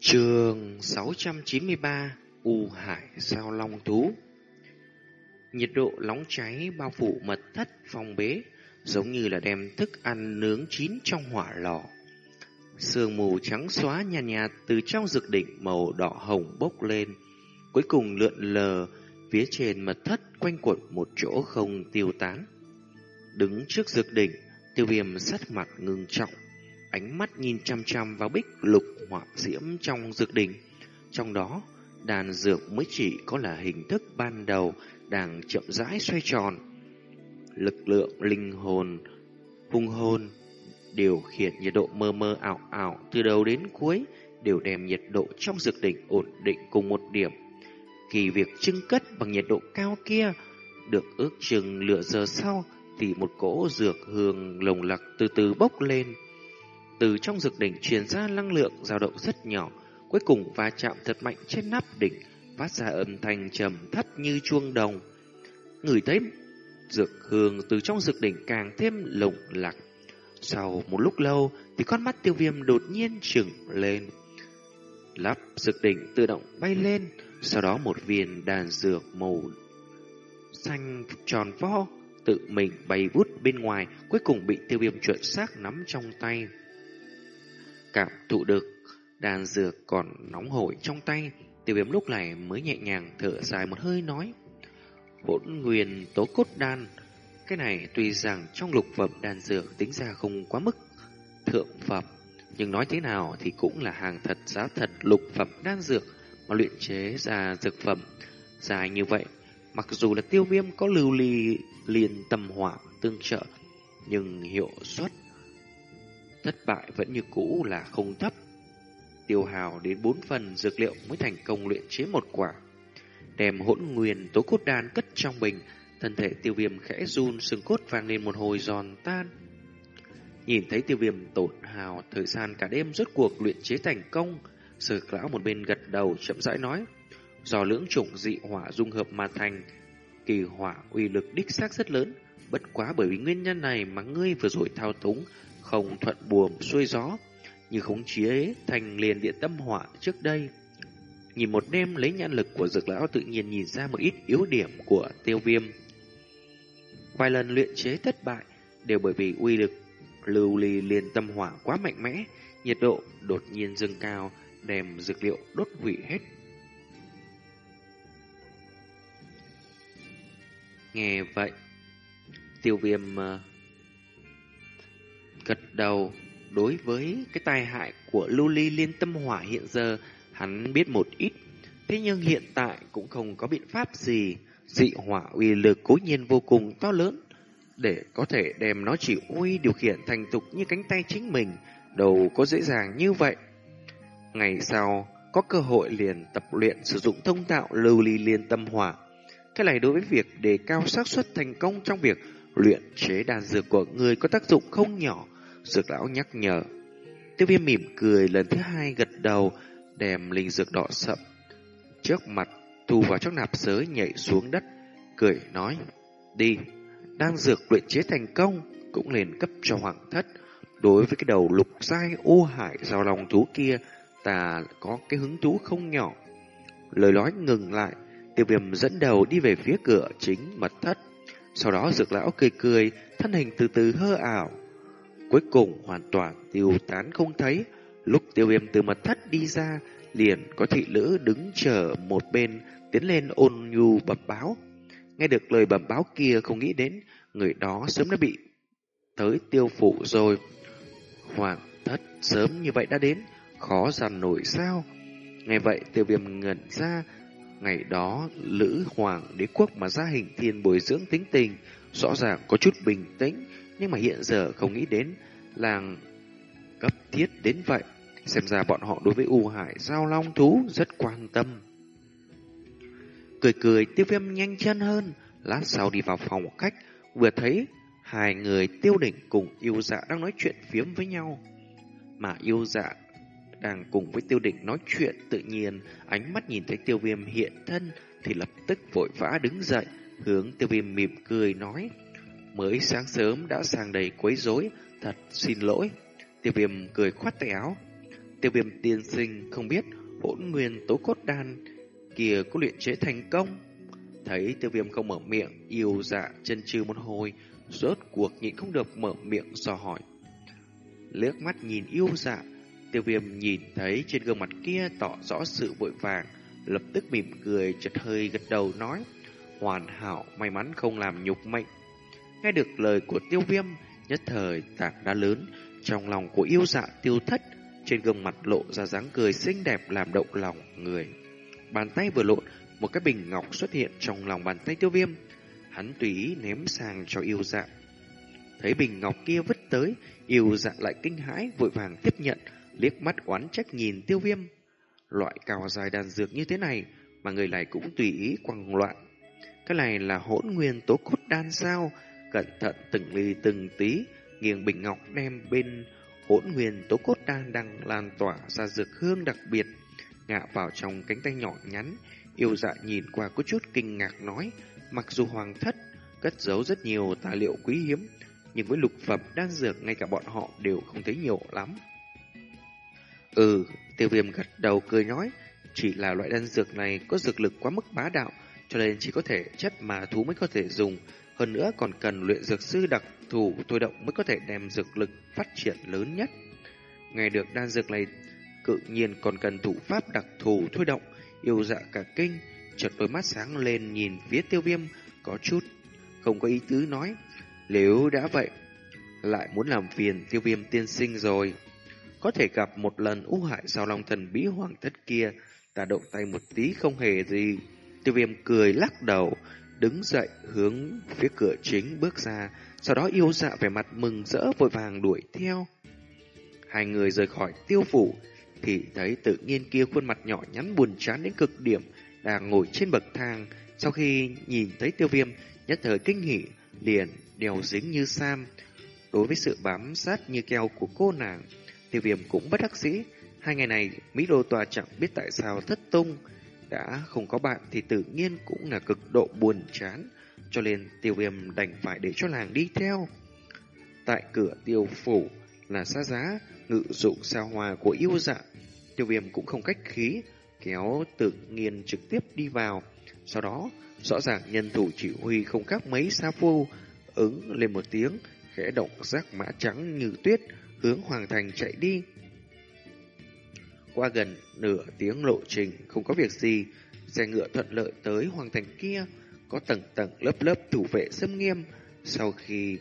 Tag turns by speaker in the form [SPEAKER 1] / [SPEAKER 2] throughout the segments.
[SPEAKER 1] Trường 693 U Hải Sao Long Thú Nhiệt độ nóng cháy bao phủ mật thất phòng bế giống như là đem thức ăn nướng chín trong hỏa lò. Sương mù trắng xóa nhạt, nhạt từ trong dược đỉnh màu đỏ hồng bốc lên, cuối cùng lượn lờ phía trên mật thất quanh quẩn một chỗ không tiêu tán. Đứng trước dược đỉnh, tiêu viêm sắt mặt ngưng trọng, ánh mắt nhìn chăm chăm vào bích lục hỏa diễm trong dược đỉnh. Trong đó, đàn dược mới chỉ có là hình thức ban đầu đang chậm rãi xoay tròn. Lực lượng linh hồn, hung hồn, điều khiển nhiệt độ mơ mơ ảo ảo từ đầu đến cuối đều đem nhiệt độ trong dược đỉnh ổn định cùng một điểm. Kỳ việc trưng cất bằng nhiệt độ cao kia được ước chừng lửa giờ sau thì một cỗ dược hương lồng lặc từ từ bốc lên. Từ trong dược đỉnh truyền ra năng lượng dao động rất nhỏ, cuối cùng va chạm thật mạnh trên nắp đỉnh, phát ra âm thanh trầm thấp như chuông đồng. Người thấy dược hương từ trong dược đỉnh càng thêm lồng lạc Sau một lúc lâu thì con mắt tiêu viêm đột nhiên trừng lên. Lắp dược đỉnh tự động bay lên, sau đó một viên đàn dược màu xanh tròn vo tự mình bay vút bên ngoài, cuối cùng bị tiêu viêm chuẩn xác nắm trong tay. Cảm thụ được đàn dược còn nóng hổi trong tay, tiêu viêm lúc này mới nhẹ nhàng thở dài một hơi nói. Hỗn nguyên tố cốt đan, cái này tuy rằng trong lục phẩm đan dược tính ra không quá mức thượng phẩm, nhưng nói thế nào thì cũng là hàng thật giá thật lục phẩm đan dược mà luyện chế ra dược phẩm dài như vậy. Mặc dù là tiêu viêm có lưu ly liền tâm hỏa tương trợ, nhưng hiệu suất thất bại vẫn như cũ là không thấp. Tiêu hào đến bốn phần dược liệu mới thành công luyện chế một quả. Đem hỗn nguyên tố cốt đan cất trong bình, thân thể tiêu viêm khẽ run xương cốt vang lên một hồi giòn tan. Nhìn thấy tiêu viêm tổn hào, thời gian cả đêm rốt cuộc luyện chế thành công, Sở lão một bên gật đầu chậm rãi nói, do lưỡng chủng dị hỏa dung hợp mà thành, kỳ hỏa uy lực đích xác rất lớn, bất quá bởi vì nguyên nhân này mà ngươi vừa rồi thao túng không thuận buồm xuôi gió, như khống chế thành liền điện tâm hỏa trước đây. Nhìn một đêm lấy nhãn lực của dược lão tự nhiên nhìn ra một ít yếu điểm của tiêu viêm. Vài lần luyện chế thất bại đều bởi vì uy lực lưu ly liền tâm hỏa quá mạnh mẽ, nhiệt độ đột nhiên dâng cao, đem dược liệu đốt hủy hết. Nghe vậy, tiêu viêm uh, gật đầu. Đối với cái tai hại của lưu ly liên tâm hỏa hiện giờ, hắn biết một ít. Thế nhưng hiện tại cũng không có biện pháp gì. Dị hỏa uy lực cố nhiên vô cùng to lớn. Để có thể đem nó chỉ uy điều khiển thành tục như cánh tay chính mình, đâu có dễ dàng như vậy. Ngày sau, có cơ hội liền tập luyện sử dụng thông tạo lưu ly liên tâm hỏa. Cái này đối với việc đề cao xác suất thành công trong việc luyện chế đàn dược của người có tác dụng không nhỏ. Dược lão nhắc nhở. Tiêu viêm mỉm cười lần thứ hai gật đầu, đem linh dược đỏ sậm. Trước mặt, thu vào trong nạp giới nhảy xuống đất, cười nói. Đi, đang dược luyện chế thành công, cũng liền cấp cho hoàng thất. Đối với cái đầu lục dai ô hải giao lòng thú kia, ta có cái hứng thú không nhỏ. Lời nói ngừng lại, tiêu viêm dẫn đầu đi về phía cửa chính mật thất. Sau đó dược lão cười cười, thân hình từ từ hơ ảo, Cuối cùng hoàn toàn tiêu tán không thấy. Lúc tiêu viêm từ mật thất đi ra, liền có thị nữ đứng chờ một bên, tiến lên ôn nhu bẩm báo. Nghe được lời bẩm báo kia không nghĩ đến, người đó sớm đã bị tới tiêu phụ rồi. Hoàng thất sớm như vậy đã đến, khó dằn nổi sao. Nghe vậy tiêu viêm ngẩn ra, ngày đó Lữ Hoàng đế quốc mà gia hình thiên bồi dưỡng tính tình, rõ ràng có chút bình tĩnh, nhưng mà hiện giờ không nghĩ đến làng cấp thiết đến vậy. Xem ra bọn họ đối với U Hải giao long thú rất quan tâm. Cười cười tiêu viêm nhanh chân hơn, lát sau đi vào phòng khách, vừa thấy hai người tiêu đỉnh cùng yêu dạ đang nói chuyện phiếm với nhau. Mà yêu dạ đang cùng với tiêu đỉnh nói chuyện tự nhiên, ánh mắt nhìn thấy tiêu viêm hiện thân thì lập tức vội vã đứng dậy, hướng tiêu viêm mỉm cười nói. Mới sáng sớm đã sang đầy quấy rối, thật xin lỗi. Tiêu viêm cười khoát tay áo. Tiêu viêm tiên sinh không biết hỗn nguyên tố cốt đan kia có luyện chế thành công. Thấy tiêu viêm không mở miệng, yêu dạ chân trừ một hồi, rốt cuộc nhịn không được mở miệng dò hỏi. Liếc mắt nhìn yêu dạ, tiêu viêm nhìn thấy trên gương mặt kia tỏ rõ sự vội vàng, lập tức mỉm cười chật hơi gật đầu nói, hoàn hảo may mắn không làm nhục mệnh. Nghe được lời của tiêu viêm, nhất thời tảng đá lớn, trong lòng của yêu dạ tiêu thất, trên gương mặt lộ ra dáng cười xinh đẹp làm động lòng người. Bàn tay vừa lộn, một cái bình ngọc xuất hiện trong lòng bàn tay tiêu viêm. Hắn tùy ý ném sang cho yêu dạ. Thấy bình ngọc kia vứt tới, yêu dạ lại kinh hãi vội vàng tiếp nhận, liếc mắt oán trách nhìn tiêu viêm. Loại cao dài đàn dược như thế này mà người này cũng tùy ý quăng loạn. Cái này là hỗn nguyên tố cốt đan sao? Cẩn thận từng ly từng tí, nghiêng bình ngọc đem bên hỗn nguyên tố cốt đang đang lan tỏa ra dược hương đặc biệt, ngạ vào trong cánh tay nhỏ nhắn. Yêu dạ nhìn qua có chút kinh ngạc nói, mặc dù hoàng thất cất giấu rất nhiều tài liệu quý hiếm, nhưng với lục phẩm đan dược ngay cả bọn họ đều không thấy nhiều lắm. Ừ, tiêu viêm gật đầu cười nói, chỉ là loại đan dược này có dược lực quá mức bá đạo, cho nên chỉ có thể chất mà thú mới có thể dùng, hơn nữa còn cần luyện dược sư đặc thù thôi động mới có thể đem dược lực phát triển lớn nhất. Nghe được đan dược này, cự nhiên còn cần thủ pháp đặc thù thôi động, yêu dạ cả kinh, chợt đôi mắt sáng lên nhìn phía tiêu viêm, có chút, không có ý tứ nói, nếu đã vậy, lại muốn làm phiền tiêu viêm tiên sinh rồi. Có thể gặp một lần u hại sao long thần bí hoàng thất kia, ta động tay một tí không hề gì. Tiêu viêm cười lắc đầu, đứng dậy hướng phía cửa chính bước ra, sau đó yêu dạ vẻ mặt mừng rỡ vội vàng đuổi theo. Hai người rời khỏi tiêu phủ, thì thấy tự nhiên kia khuôn mặt nhỏ nhắn buồn chán đến cực điểm, đang ngồi trên bậc thang. Sau khi nhìn thấy tiêu viêm, nhất thời kinh hỉ, liền đèo dính như Sam. Đối với sự bám sát như keo của cô nàng, tiêu viêm cũng bất đắc dĩ. Hai ngày này, Mỹ Đô Tòa chẳng biết tại sao thất tung. Đã không có bạn thì tự nhiên cũng là cực độ buồn chán, cho nên tiêu viêm đành phải để cho làng đi theo. Tại cửa tiêu phủ là xa giá, ngự dụng sao hòa của yêu dạ. Tiêu viêm cũng không cách khí, kéo tự nhiên trực tiếp đi vào. Sau đó, rõ ràng nhân thủ chỉ huy không khác mấy sa phu, ứng lên một tiếng, khẽ động giác mã trắng như tuyết, hướng hoàng thành chạy đi. Qua gần nửa tiếng lộ trình, không có việc gì, xe ngựa thuận lợi tới hoàng thành kia, có tầng tầng lớp lớp thủ vệ xâm nghiêm. Sau khi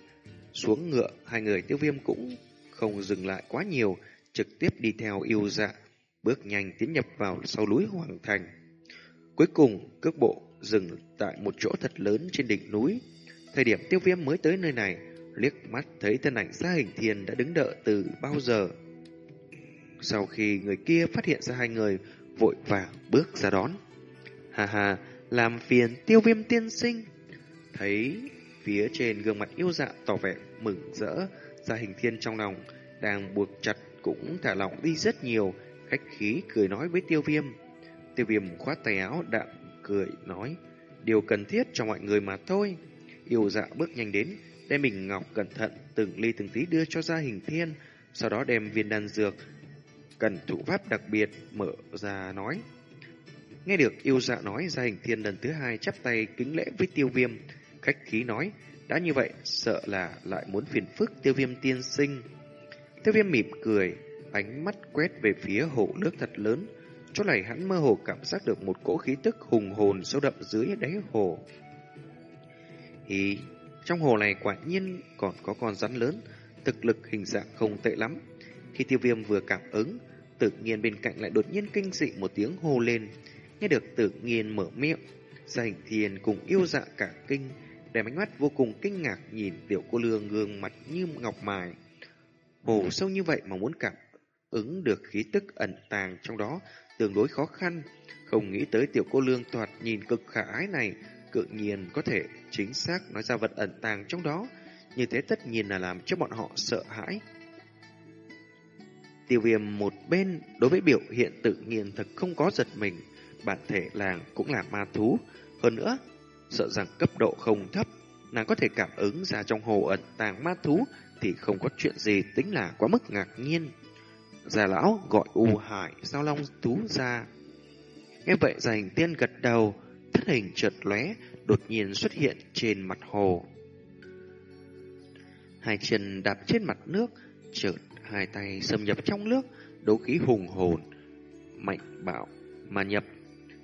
[SPEAKER 1] xuống ngựa, hai người tiêu viêm cũng không dừng lại quá nhiều, trực tiếp đi theo yêu dạ, bước nhanh tiến nhập vào sau núi hoàng thành. Cuối cùng, cước bộ dừng tại một chỗ thật lớn trên đỉnh núi. Thời điểm tiêu viêm mới tới nơi này, liếc mắt thấy thân ảnh xa hình thiền đã đứng đợi từ bao giờ. Sau khi người kia phát hiện ra hai người, vội vàng bước ra đón. Hà hà, làm phiền tiêu viêm tiên sinh. Thấy phía trên gương mặt yêu dạ tỏ vẻ mừng rỡ, ra hình thiên trong lòng, đang buộc chặt cũng thả lỏng đi rất nhiều, khách khí cười nói với tiêu viêm. Tiêu viêm khoát tay áo đạm cười nói, điều cần thiết cho mọi người mà thôi. Yêu dạ bước nhanh đến, đem bình ngọc cẩn thận từng ly từng tí đưa cho ra hình thiên, sau đó đem viên đan dược cần thủ pháp đặc biệt mở ra nói. Nghe được yêu dạ nói gia hình thiên lần thứ hai chắp tay kính lễ với tiêu viêm, khách khí nói, đã như vậy sợ là lại muốn phiền phức tiêu viêm tiên sinh. Tiêu viêm mỉm cười, ánh mắt quét về phía hồ nước thật lớn, chỗ này hắn mơ hồ cảm giác được một cỗ khí tức hùng hồn sâu đậm dưới đáy hồ. Hì, trong hồ này quả nhiên còn có con rắn lớn, thực lực hình dạng không tệ lắm. Khi tiêu viêm vừa cảm ứng, tự nhiên bên cạnh lại đột nhiên kinh dị một tiếng hô lên. Nghe được tự nhiên mở miệng, gia hình thiền cùng yêu dạ cả kinh, Đè ánh mắt vô cùng kinh ngạc nhìn tiểu cô lương gương mặt như ngọc mài. Hồ sâu như vậy mà muốn cảm ứng được khí tức ẩn tàng trong đó tương đối khó khăn. Không nghĩ tới tiểu cô lương toạt nhìn cực khả ái này, cự nhiên có thể chính xác nói ra vật ẩn tàng trong đó. Như thế tất nhiên là làm cho bọn họ sợ hãi. Tiêu viêm một bên đối với biểu hiện tự nhiên thật không có giật mình. Bản thể làng cũng là ma thú. Hơn nữa, sợ rằng cấp độ không thấp, nàng có thể cảm ứng ra trong hồ ẩn tàng ma thú thì không có chuyện gì tính là quá mức ngạc nhiên. Già lão gọi U Hải sao long thú ra. Nghe vậy già hình tiên gật đầu, thân hình chợt lóe, đột nhiên xuất hiện trên mặt hồ. Hai chân đạp trên mặt nước, chợt hai tay xâm nhập trong nước, đấu khí hùng hồn, mạnh bạo mà nhập.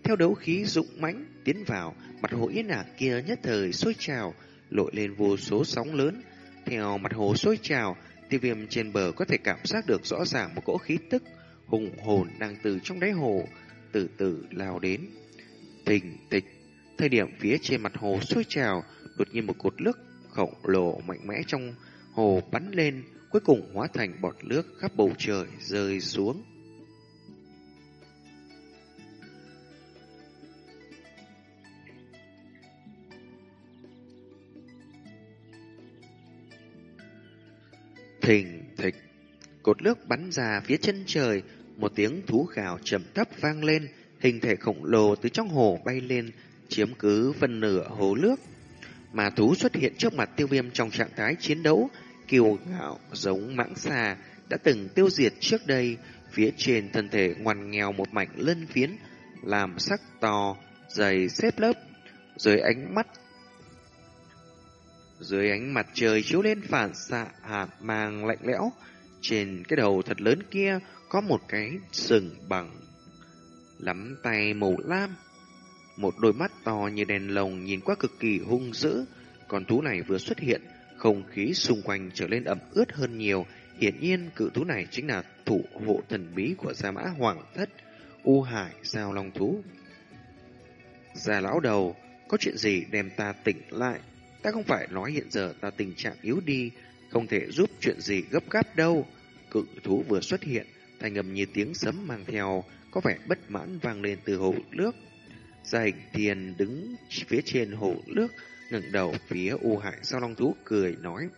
[SPEAKER 1] Theo đấu khí dụng mãnh tiến vào, mặt hồ yên ả kia nhất thời sôi trào, lội lên vô số sóng lớn. Theo mặt hồ sôi trào, tiêu viêm trên bờ có thể cảm giác được rõ ràng một cỗ khí tức hùng hồn đang từ trong đáy hồ từ từ lao đến. Tình tịch, thời điểm phía trên mặt hồ sôi trào, đột nhiên một cột nước khổng lồ mạnh mẽ trong hồ bắn lên, cuối cùng hóa thành bọt nước khắp bầu trời rơi xuống. Thình thịch, cột nước bắn ra phía chân trời, một tiếng thú gào trầm thấp vang lên, hình thể khổng lồ từ trong hồ bay lên, chiếm cứ phần nửa hồ nước. Mà thú xuất hiện trước mặt tiêu viêm trong trạng thái chiến đấu, kiều ngạo giống mãng xà đã từng tiêu diệt trước đây, phía trên thân thể ngoằn nghèo một mảnh lân phiến, làm sắc to, dày xếp lớp, dưới ánh mắt dưới ánh mặt trời chiếu lên phản xạ hạt mang lạnh lẽo, trên cái đầu thật lớn kia có một cái sừng bằng lắm tay màu lam. Một đôi mắt to như đèn lồng nhìn qua cực kỳ hung dữ. Con thú này vừa xuất hiện, không khí xung quanh trở lên ẩm ướt hơn nhiều. Hiển nhiên cự thú này chính là thủ hộ thần bí của Gia Mã Hoàng Thất, U Hải Giao Long Thú. Già lão đầu, có chuyện gì đem ta tỉnh lại? Ta không phải nói hiện giờ ta tình trạng yếu đi, không thể giúp chuyện gì gấp gáp đâu. Cự thú vừa xuất hiện, thành ngầm như tiếng sấm mang theo, có vẻ bất mãn vang lên từ hồ nước. Gia hình thiền đứng phía trên hồ nước, ngẩng đầu phía u hại sao long thú cười nói.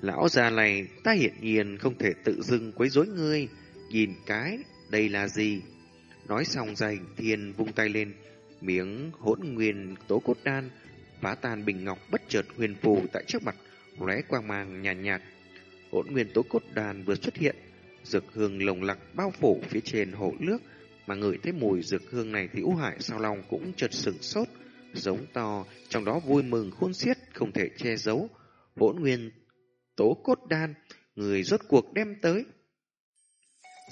[SPEAKER 1] Lão già này, ta hiện nhiên không thể tự dưng quấy rối ngươi, nhìn cái, đây là gì? Nói xong gia hình thiên vung tay lên, miếng hỗn nguyên tố cốt đan, phá tan bình ngọc bất chợt huyền phù tại trước mặt, lóe quang mang nhàn nhạt, nhạt. Hỗn nguyên tố cốt đan vừa xuất hiện, dược hương lồng lặc bao phủ phía trên hồ nước, mà ngửi thấy mùi dược hương này thì U Hải sao lòng cũng chợt sừng sốt, giống to, trong đó vui mừng khôn xiết không thể che giấu. Hỗn nguyên tố cốt đan, người rốt cuộc đem tới.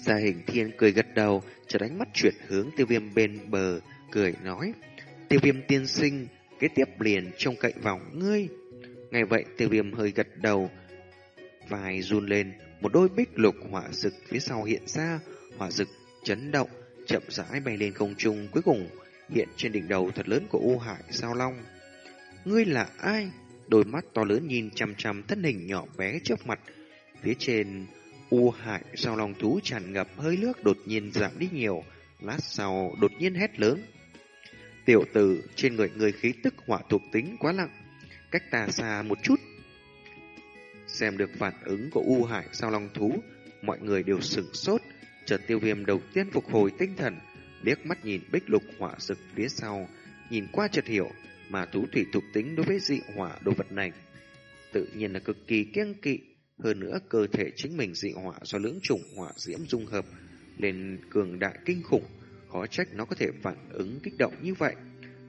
[SPEAKER 1] Gia hình thiên cười gật đầu, trở đánh mắt chuyển hướng tiêu viêm bên bờ, cười nói. Tiêu viêm tiên sinh, kế tiếp liền trông cậy vào ngươi. Ngày vậy tiêu viêm hơi gật đầu, vài run lên, một đôi bích lục hỏa rực phía sau hiện ra, hỏa rực chấn động, chậm rãi bay lên không trung cuối cùng hiện trên đỉnh đầu thật lớn của U Hải Sao Long. Ngươi là ai? Đôi mắt to lớn nhìn chằm chằm thân hình nhỏ bé trước mặt. Phía trên U Hải Sao Long thú tràn ngập hơi nước đột nhiên giảm đi nhiều, lát sau đột nhiên hét lớn. Tiểu tử trên người người khí tức hỏa thuộc tính quá nặng, cách ta xa một chút. Xem được phản ứng của U Hải sao long thú, mọi người đều sửng sốt, chợt tiêu viêm đầu tiên phục hồi tinh thần, liếc mắt nhìn bích lục hỏa rực phía sau, nhìn qua chợt hiểu mà thú thủy thuộc tính đối với dị hỏa đồ vật này. Tự nhiên là cực kỳ kiêng kỵ, hơn nữa cơ thể chính mình dị hỏa do lưỡng chủng hỏa diễm dung hợp lên cường đại kinh khủng, khó trách nó có thể phản ứng kích động như vậy.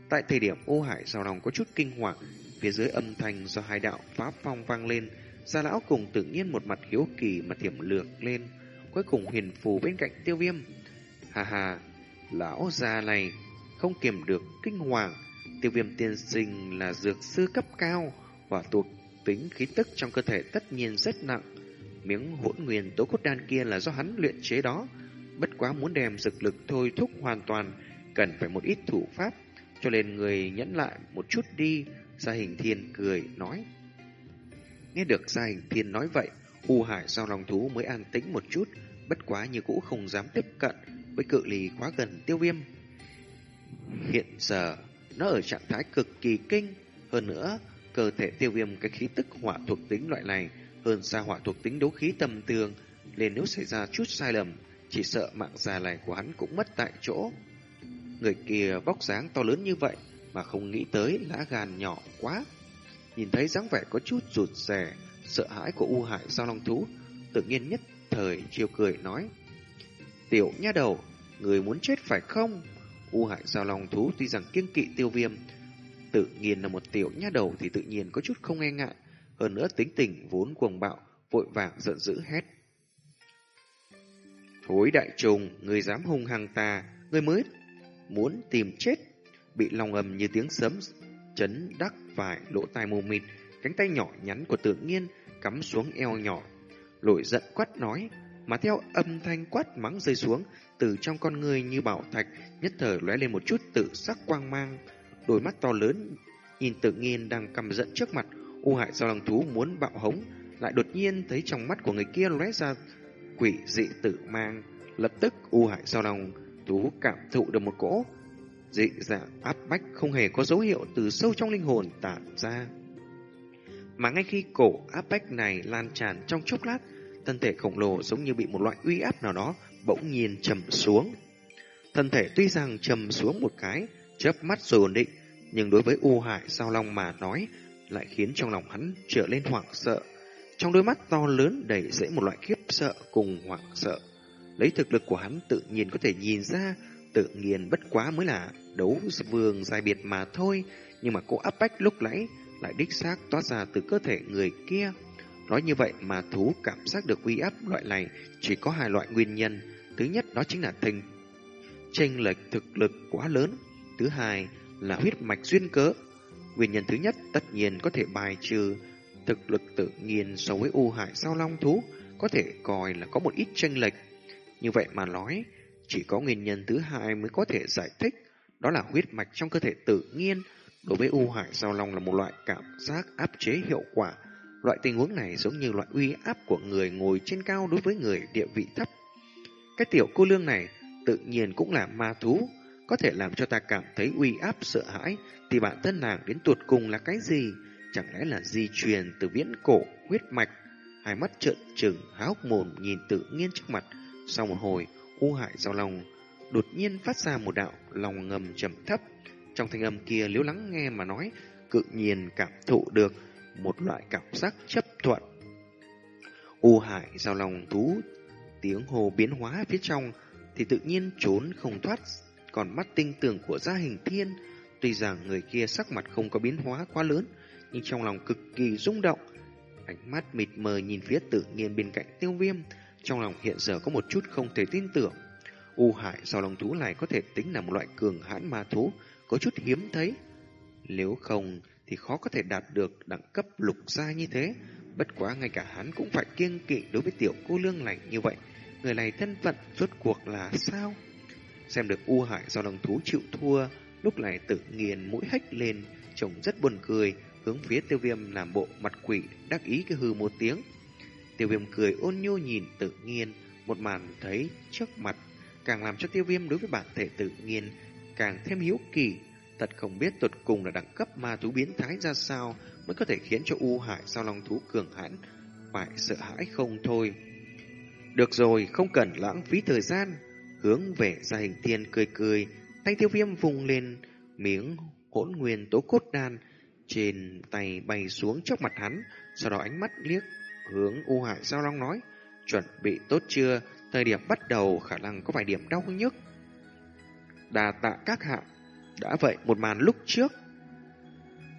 [SPEAKER 1] Tại thời điểm ô hải giao lòng có chút kinh hoàng, phía dưới âm thanh do hai đạo pháp phong vang lên, gia lão cùng tự nhiên một mặt hiếu kỳ mà thiểm lược lên, cuối cùng huyền phù bên cạnh tiêu viêm. Hà hà, lão già này không kiềm được kinh hoàng, tiêu viêm tiên sinh là dược sư cấp cao, và thuộc tính khí tức trong cơ thể tất nhiên rất nặng. Miếng hỗn nguyên tố cốt đan kia là do hắn luyện chế đó, bất quá muốn đem dược lực thôi thúc hoàn toàn, cần phải một ít thủ pháp, cho nên người nhẫn lại một chút đi, gia hình thiên cười nói. Nghe được gia hình thiên nói vậy, U Hải sau lòng thú mới an tĩnh một chút, bất quá như cũ không dám tiếp cận với cự ly quá gần tiêu viêm. Hiện giờ, nó ở trạng thái cực kỳ kinh, hơn nữa, cơ thể tiêu viêm cái khí tức hỏa thuộc tính loại này hơn xa hỏa thuộc tính đấu khí tầm tường, nên nếu xảy ra chút sai lầm, chỉ sợ mạng già này của hắn cũng mất tại chỗ. Người kia vóc dáng to lớn như vậy mà không nghĩ tới lá gan nhỏ quá. Nhìn thấy dáng vẻ có chút rụt rè, sợ hãi của U Hải Giao Long Thú, tự nhiên nhất thời chiều cười nói. Tiểu nha đầu, người muốn chết phải không? U hại giao long thú tuy rằng kiêng kỵ tiêu viêm, tự nhiên là một tiểu nha đầu thì tự nhiên có chút không e ngại. Hơn nữa tính tình vốn cuồng bạo, vội vàng giận dữ hét. Thối đại trùng, người dám hung hăng ta, người mới muốn tìm chết. Bị lòng ầm như tiếng sấm chấn đắc vài lỗ tai mù mịt, cánh tay nhỏ nhắn của tự nhiên cắm xuống eo nhỏ. Lội giận quát nói, mà theo âm thanh quát mắng rơi xuống, từ trong con người như bảo thạch, nhất thời lóe lên một chút tự sắc quang mang. Đôi mắt to lớn, nhìn tự nhiên đang cầm giận trước mặt, u hại do lòng thú muốn bạo hống, lại đột nhiên thấy trong mắt của người kia lóe ra quỷ dị tự mang. Lập tức u hại do lòng thú cảm thụ được một cỗ dị dạng áp bách không hề có dấu hiệu từ sâu trong linh hồn tản ra. Mà ngay khi cổ áp bách này lan tràn trong chốc lát, thân thể khổng lồ giống như bị một loại uy áp nào đó bỗng nhiên trầm xuống. Thân thể tuy rằng trầm xuống một cái, chớp mắt rồi ổn định, nhưng đối với U Hải Sao Long mà nói, lại khiến trong lòng hắn trở lên hoảng sợ. Trong đôi mắt to lớn đầy dẫy một loại khiếp sợ cùng hoảng sợ. Lấy thực lực của hắn tự nhiên có thể nhìn ra, tự nhiên bất quá mới là đấu vương dài biệt mà thôi, nhưng mà cô áp bách lúc nãy lại đích xác toát ra từ cơ thể người kia. Nói như vậy mà thú cảm giác được uy áp loại này chỉ có hai loại nguyên nhân. Thứ nhất đó chính là thành chênh lệch thực lực quá lớn. Thứ hai là huyết mạch duyên cớ. Nguyên nhân thứ nhất tất nhiên có thể bài trừ thực lực tự nhiên so với u hại sao long thú có thể coi là có một ít chênh lệch. Như vậy mà nói, chỉ có nguyên nhân thứ hai mới có thể giải thích, đó là huyết mạch trong cơ thể tự nhiên đối với u hại sao long là một loại cảm giác áp chế hiệu quả Loại tình huống này giống như loại uy áp của người ngồi trên cao đối với người địa vị thấp. Cái tiểu cô lương này tự nhiên cũng là ma thú, có thể làm cho ta cảm thấy uy áp sợ hãi, thì bản thân nàng đến tuột cùng là cái gì? Chẳng lẽ là di truyền từ viễn cổ, huyết mạch? Hai mắt trợn trừng, háo mồm nhìn tự nhiên trước mặt. Sau một hồi, u hại giao lòng, đột nhiên phát ra một đạo lòng ngầm trầm thấp. Trong thanh âm kia liếu lắng nghe mà nói, cự nhiên cảm thụ được một loại cảm giác chấp thuận. U hải giao lòng thú, tiếng hồ biến hóa phía trong thì tự nhiên trốn không thoát, còn mắt tinh tường của gia hình thiên, tuy rằng người kia sắc mặt không có biến hóa quá lớn, nhưng trong lòng cực kỳ rung động. Ánh mắt mịt mờ nhìn phía tự nhiên bên cạnh tiêu viêm, trong lòng hiện giờ có một chút không thể tin tưởng. U hải giao lòng thú này có thể tính là một loại cường hãn ma thú, có chút hiếm thấy. Nếu không, thì khó có thể đạt được đẳng cấp lục gia như thế. Bất quá ngay cả hắn cũng phải kiêng kỵ đối với tiểu cô lương lành như vậy. Người này thân phận rốt cuộc là sao? Xem được U Hải do đồng thú chịu thua, lúc này tự nghiền mũi hách lên, trông rất buồn cười, hướng phía tiêu viêm làm bộ mặt quỷ, đắc ý cái hư một tiếng. Tiêu viêm cười ôn nhu nhìn tự nhiên, một màn thấy trước mặt, càng làm cho tiêu viêm đối với bản thể tự nhiên, càng thêm hiếu kỳ, Thật không biết tuột cùng là đẳng cấp ma thú biến thái ra sao mới có thể khiến cho U Hải sao long thú cường hãn phải sợ hãi không thôi. Được rồi, không cần lãng phí thời gian. Hướng về gia hình thiên cười cười, tay tiêu viêm vùng lên miếng hỗn nguyên tố cốt đan trên tay bay xuống trước mặt hắn, sau đó ánh mắt liếc hướng U Hải sao long nói, chuẩn bị tốt chưa, thời điểm bắt đầu khả năng có vài điểm đau nhức. Đà tạ các hạ đã vậy, một màn lúc trước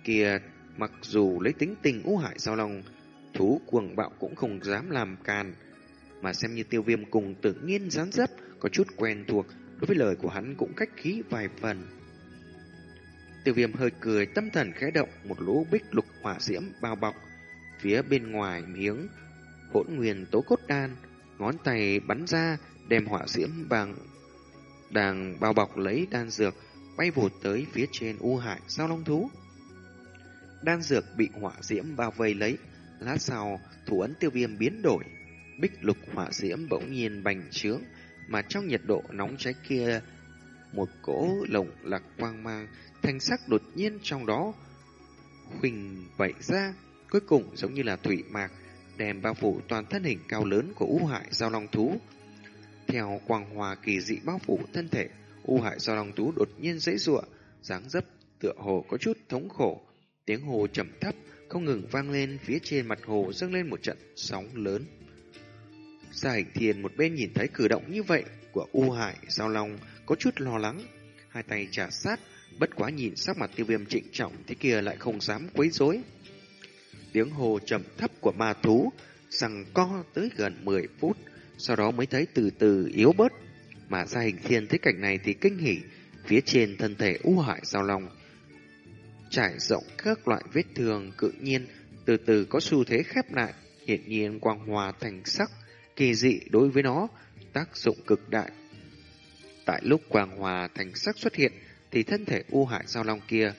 [SPEAKER 1] kia mặc dù lấy tính tình u hại giao lòng, thú cuồng bạo cũng không dám làm càn, mà xem như tiêu viêm cùng tự nhiên gián dấp, có chút quen thuộc, đối với lời của hắn cũng cách khí vài phần. Tiêu viêm hơi cười tâm thần khẽ động một lỗ bích lục hỏa diễm bao bọc, phía bên ngoài miếng hỗn nguyên tố cốt đan, ngón tay bắn ra đem hỏa diễm bằng đang bao bọc lấy đan dược bay vụt tới phía trên u hải sao long thú. Đan dược bị hỏa diễm bao vây lấy, lát sau thủ ấn tiêu viêm biến đổi, bích lục hỏa diễm bỗng nhiên bành trướng, mà trong nhiệt độ nóng cháy kia, một cỗ lồng lạc quang mang, thanh sắc đột nhiên trong đó huỳnh vẩy ra, cuối cùng giống như là thủy mạc, đem bao phủ toàn thân hình cao lớn của u hải giao long thú. Theo quang hòa kỳ dị bao phủ thân thể, U hại do long tú đột nhiên dễ dụa, dáng dấp tựa hồ có chút thống khổ. Tiếng hồ trầm thấp không ngừng vang lên phía trên mặt hồ dâng lên một trận sóng lớn. Gia Hình Thiền một bên nhìn thấy cử động như vậy của U Hải Giao Long có chút lo lắng, hai tay trả sát, bất quá nhìn sắc mặt tiêu viêm trịnh trọng thế kia lại không dám quấy rối. Tiếng hồ trầm thấp của ma thú rằng co tới gần 10 phút, sau đó mới thấy từ từ yếu bớt. Mà Gia Hình Thiên thấy cảnh này thì kinh hỉ, phía trên thân thể U hại Giao Long trải rộng các loại vết thương tự nhiên từ từ có xu thế khép lại, hiển nhiên quang hòa thành sắc, kỳ dị đối với nó, tác dụng cực đại. Tại lúc quang hòa thành sắc xuất hiện, thì thân thể u hại giao long kia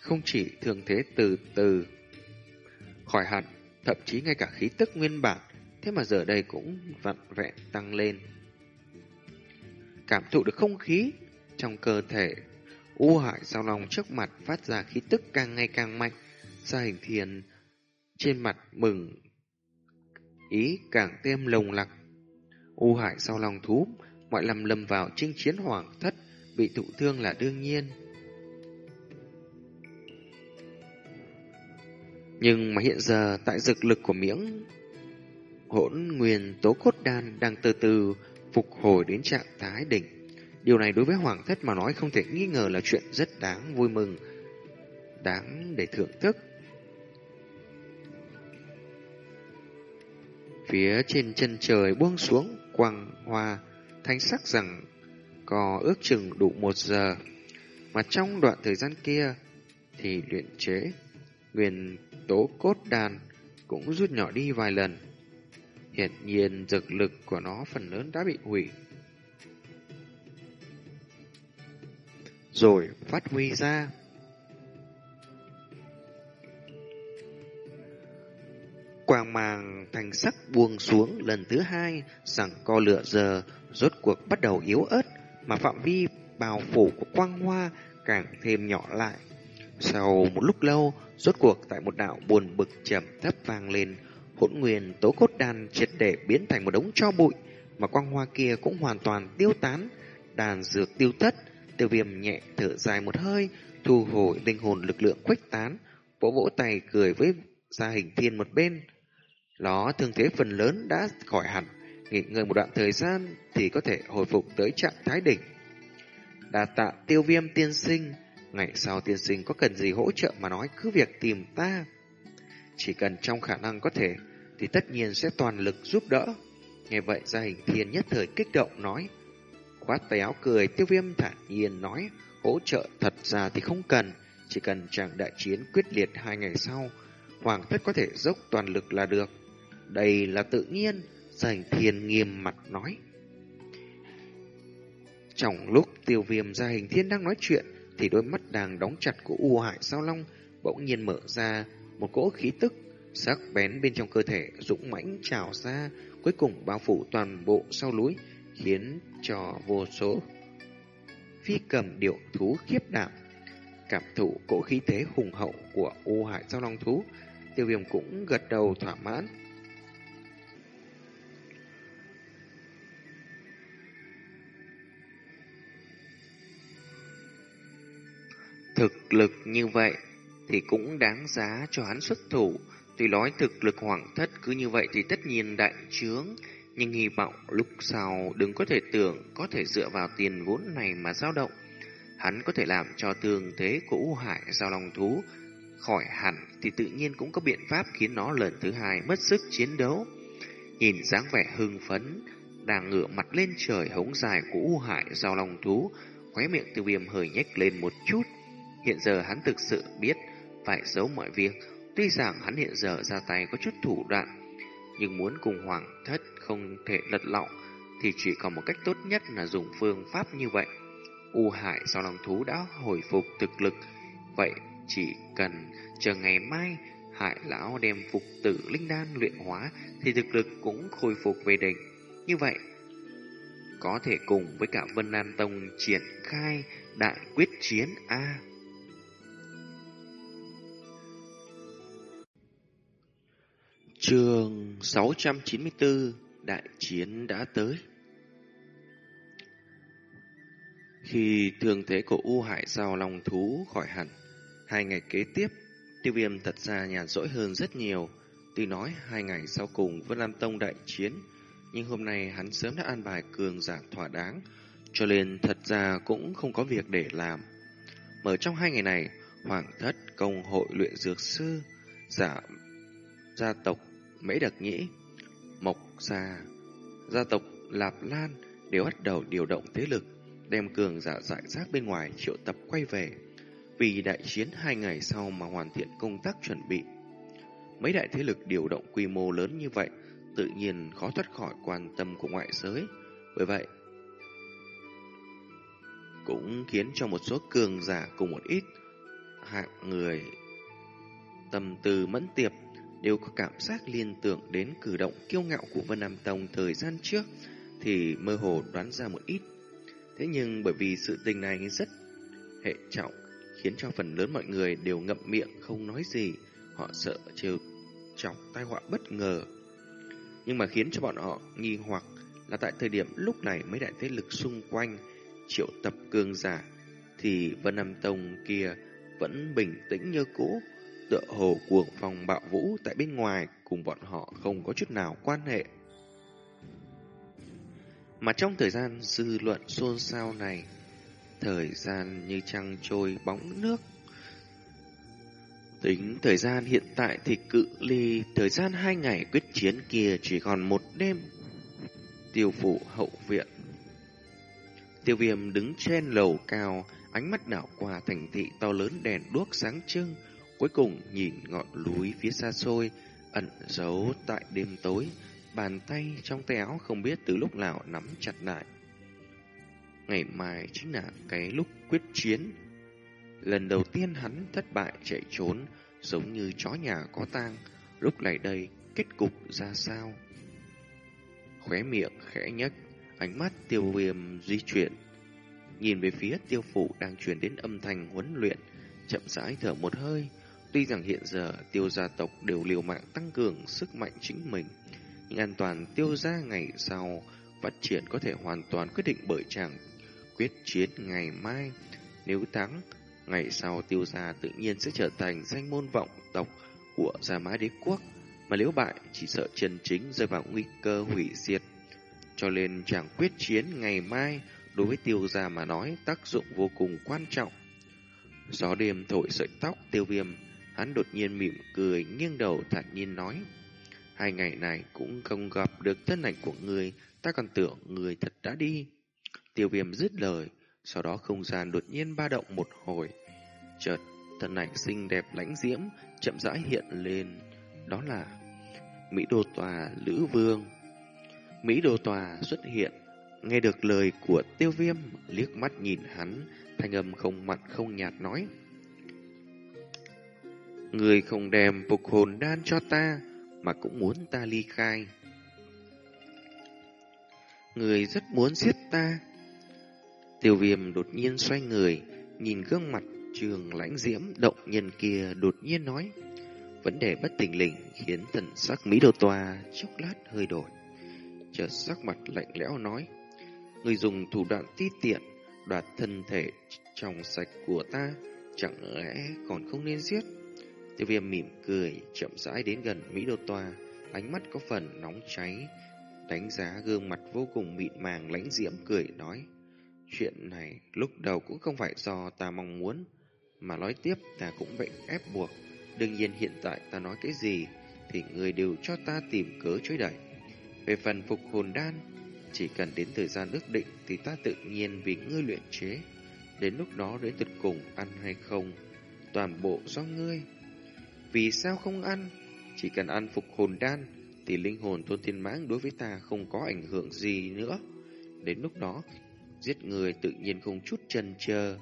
[SPEAKER 1] không chỉ thường thế từ từ khỏi hẳn, thậm chí ngay cả khí tức nguyên bản, thế mà giờ đây cũng vặn vẹn tăng lên. Cảm thụ được không khí trong cơ thể, u hại sao lòng trước mặt phát ra khí tức càng ngày càng mạnh, gia hình thiền trên mặt mừng ý càng thêm lồng lặc. U hại sau lòng thú, mọi lầm lầm vào chinh chiến hoàng thất, bị thụ thương là đương nhiên. Nhưng mà hiện giờ tại dực lực của miếng hỗn nguyên tố cốt đan đang từ từ phục hồi đến trạng thái đỉnh. Điều này đối với hoàng thất mà nói không thể nghi ngờ là chuyện rất đáng vui mừng, đáng để thưởng thức. Phía trên chân trời buông xuống quang hoa thanh sắc rằng có ước chừng đủ một giờ. Mà trong đoạn thời gian kia thì luyện chế nguyên tố cốt đàn cũng rút nhỏ đi vài lần. Hiện nhiên dược lực của nó phần lớn đã bị hủy. Rồi phát huy ra. quàng màng thành sắc buông xuống lần thứ hai, rằng co lửa giờ, rốt cuộc bắt đầu yếu ớt, mà phạm vi bào phủ của quang hoa càng thêm nhỏ lại. Sau một lúc lâu, rốt cuộc tại một đạo buồn bực trầm thấp vang lên, hỗn nguyên tố cốt đàn triệt để biến thành một đống cho bụi, mà quang hoa kia cũng hoàn toàn tiêu tán, đàn dược tiêu thất, tiêu viêm nhẹ thở dài một hơi, thu hồi linh hồn lực lượng khuếch tán, vỗ vỗ tay cười với gia hình thiên một bên. Nó thương thế phần lớn đã khỏi hẳn, nghỉ ngơi một đoạn thời gian thì có thể hồi phục tới trạng thái đỉnh. Đà tạ tiêu viêm tiên sinh, ngày sau tiên sinh có cần gì hỗ trợ mà nói cứ việc tìm ta. Chỉ cần trong khả năng có thể thì tất nhiên sẽ toàn lực giúp đỡ. Nghe vậy gia hình thiên nhất thời kích động nói. Khoát tay áo cười tiêu viêm thản nhiên nói hỗ trợ thật ra thì không cần, chỉ cần chàng đại chiến quyết liệt hai ngày sau, hoàng thất có thể dốc toàn lực là được. Đây là tự nhiên, Sành thiên nghiêm mặt nói. Trong lúc tiêu viêm gia hình thiên đang nói chuyện, thì đôi mắt đang đóng chặt của U Hải Sao Long bỗng nhiên mở ra một cỗ khí tức sắc bén bên trong cơ thể dũng mãnh trào ra, cuối cùng bao phủ toàn bộ sau núi, khiến cho vô số phi cầm điệu thú khiếp đảm. Cảm thụ cỗ khí thế hùng hậu của U Hải giao Long thú, tiêu viêm cũng gật đầu thỏa mãn. Thực lực như vậy thì cũng đáng giá cho hắn xuất thủ. Tuy nói thực lực hoàng thất cứ như vậy thì tất nhiên đại trướng, nhưng hy vọng lúc sau đừng có thể tưởng có thể dựa vào tiền vốn này mà dao động. Hắn có thể làm cho tương thế của U Hải giao long thú khỏi hẳn thì tự nhiên cũng có biện pháp khiến nó lần thứ hai mất sức chiến đấu. Nhìn dáng vẻ hưng phấn, đang ngửa mặt lên trời hống dài của U Hải giao long thú, khóe miệng tiêu viêm hơi nhếch lên một chút. Hiện giờ hắn thực sự biết phải giấu mọi việc. Tuy rằng hắn hiện giờ ra tay có chút thủ đoạn, nhưng muốn cùng hoàng thất không thể lật lọng thì chỉ còn một cách tốt nhất là dùng phương pháp như vậy. U Hải sau lòng thú đã hồi phục thực lực, vậy chỉ cần chờ ngày mai Hải lão đem phục tử linh đan luyện hóa thì thực lực cũng khôi phục về đỉnh. Như vậy, có thể cùng với cả Vân Nam Tông triển khai đại quyết chiến A. Trường 694 Đại chiến đã tới Khi thường thế của U Hải Giao Long Thú khỏi hẳn Hai ngày kế tiếp Tiêu viêm thật ra nhàn rỗi hơn rất nhiều Tuy nói hai ngày sau cùng Vân Lam Tông đại chiến nhưng hôm nay hắn sớm đã an bài cường giả thỏa đáng, cho nên thật ra cũng không có việc để làm. Mở trong hai ngày này, Hoàng thất công hội luyện dược sư, giả gia tộc Mễ Đặc Nhĩ, Mộc Gia, gia tộc Lạp Lan đều bắt đầu điều động thế lực, đem cường giả giải rác bên ngoài triệu tập quay về. Vì đại chiến hai ngày sau mà hoàn thiện công tác chuẩn bị. Mấy đại thế lực điều động quy mô lớn như vậy, tự nhiên khó thoát khỏi quan tâm của ngoại giới. Bởi vậy, cũng khiến cho một số cường giả cùng một ít hạng người tâm tư mẫn tiệp đều có cảm giác liên tưởng đến cử động kiêu ngạo của Vân Nam Tông thời gian trước thì mơ hồ đoán ra một ít. Thế nhưng bởi vì sự tình này rất hệ trọng khiến cho phần lớn mọi người đều ngậm miệng không nói gì, họ sợ trêu chọc tai họa bất ngờ. Nhưng mà khiến cho bọn họ nghi hoặc là tại thời điểm lúc này mấy đại thế lực xung quanh triệu tập cường giả thì Vân Nam Tông kia vẫn bình tĩnh như cũ, tựa hồ cuồng phong bạo vũ tại bên ngoài cùng bọn họ không có chút nào quan hệ. Mà trong thời gian dư luận xôn xao này, thời gian như trăng trôi bóng nước. Tính thời gian hiện tại thì cự ly thời gian hai ngày quyết chiến kia chỉ còn một đêm. Tiêu phủ hậu viện Tiêu viêm đứng trên lầu cao, ánh mắt đảo qua thành thị to lớn đèn đuốc sáng trưng, cuối cùng nhìn ngọn núi phía xa xôi, ẩn giấu tại đêm tối, bàn tay trong tay áo không biết từ lúc nào nắm chặt lại. Ngày mai chính là cái lúc quyết chiến. Lần đầu tiên hắn thất bại chạy trốn, giống như chó nhà có tang, lúc này đây kết cục ra sao? Khóe miệng khẽ nhếch, ánh mắt tiêu viêm di chuyển, nhìn về phía tiêu phụ đang truyền đến âm thanh huấn luyện, chậm rãi thở một hơi. Tuy rằng hiện giờ tiêu gia tộc đều liều mạng tăng cường sức mạnh chính mình, nhưng an toàn tiêu gia ngày sau phát triển có thể hoàn toàn quyết định bởi chàng quyết chiến ngày mai. Nếu thắng, ngày sau tiêu gia tự nhiên sẽ trở thành danh môn vọng tộc của Gia Mã Đế Quốc, mà nếu bại chỉ sợ chân chính rơi vào nguy cơ hủy diệt. Cho nên chàng quyết chiến ngày mai đối với tiêu gia mà nói tác dụng vô cùng quan trọng. Gió đêm thổi sợi tóc tiêu viêm, hắn đột nhiên mỉm cười nghiêng đầu thản nhiên nói. Hai ngày này cũng không gặp được thân ảnh của người, ta còn tưởng người thật đã đi. Tiêu viêm dứt lời, sau đó không gian đột nhiên ba động một hồi. Chợt, thân ảnh xinh đẹp lãnh diễm, chậm rãi hiện lên. Đó là Mỹ Đô Tòa Lữ Vương. Mỹ Đô Tòa xuất hiện, nghe được lời của tiêu viêm, liếc mắt nhìn hắn, thanh âm không mặn không nhạt nói. Người không đem phục hồn đan cho ta, mà cũng muốn ta ly khai. Người rất muốn giết ta. Tiêu viêm đột nhiên xoay người, nhìn gương mặt trường lãnh diễm động nhân kia đột nhiên nói. Vấn đề bất tình lình khiến thần sắc Mỹ Đô Toa chốc lát hơi đổi. Chợt sắc mặt lạnh lẽo nói. Người dùng thủ đoạn ti tiện, đoạt thân thể trong sạch của ta, chẳng lẽ còn không nên giết? Tiêu viêm mỉm cười, chậm rãi đến gần Mỹ Đô Toa, ánh mắt có phần nóng cháy, đánh giá gương mặt vô cùng mịn màng lãnh diễm cười nói. Chuyện này lúc đầu cũng không phải do ta mong muốn, mà nói tiếp ta cũng bệnh ép buộc. Đương nhiên hiện tại ta nói cái gì thì người đều cho ta tìm cớ chối đẩy. Về phần phục hồn đan, chỉ cần đến thời gian ước định thì ta tự nhiên vì ngươi luyện chế. Đến lúc đó đến tuyệt cùng ăn hay không, toàn bộ do ngươi. Vì sao không ăn? Chỉ cần ăn phục hồn đan thì linh hồn tôn thiên mãng đối với ta không có ảnh hưởng gì nữa. Đến lúc đó, giết người tự nhiên không chút chần chờ.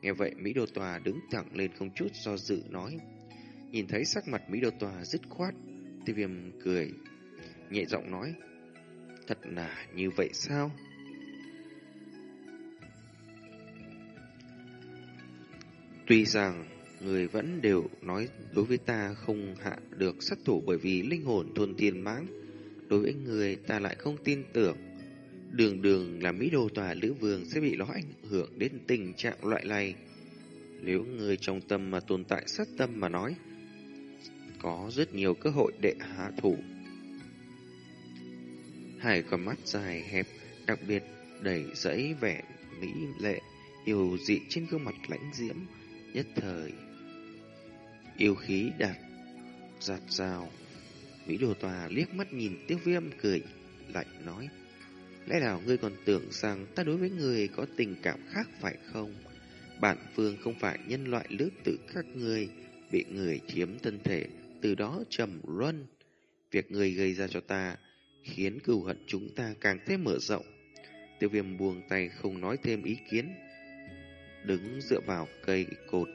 [SPEAKER 1] Nghe vậy Mỹ Đô Tòa đứng thẳng lên không chút do dự nói. Nhìn thấy sắc mặt Mỹ Đô Tòa dứt khoát, tiêu viêm cười, nhẹ giọng nói. Thật là như vậy sao? Tuy rằng người vẫn đều nói đối với ta không hạ được sát thủ bởi vì linh hồn thôn tiền mãng. Đối với người ta lại không tin tưởng. Đường đường là mỹ đồ tòa lữ vương sẽ bị nó ảnh hưởng đến tình trạng loại này. Nếu người trong tâm mà tồn tại sát tâm mà nói, có rất nhiều cơ hội để hạ thủ. Hải còn mắt dài hẹp, đặc biệt đầy dẫy vẻ mỹ lệ, yêu dị trên gương mặt lãnh diễm, nhất thời. Yêu khí đạt, giạt rào. Mỹ đồ tòa liếc mắt nhìn tiêu viêm cười, lạnh nói. Lẽ nào ngươi còn tưởng rằng ta đối với người có tình cảm khác phải không? Bản phương không phải nhân loại lứa tử các ngươi, bị người chiếm thân thể, từ đó trầm luân. Việc người gây ra cho ta khiến cừu hận chúng ta càng thêm mở rộng. Tiêu viêm buông tay không nói thêm ý kiến. Đứng dựa vào cây cột,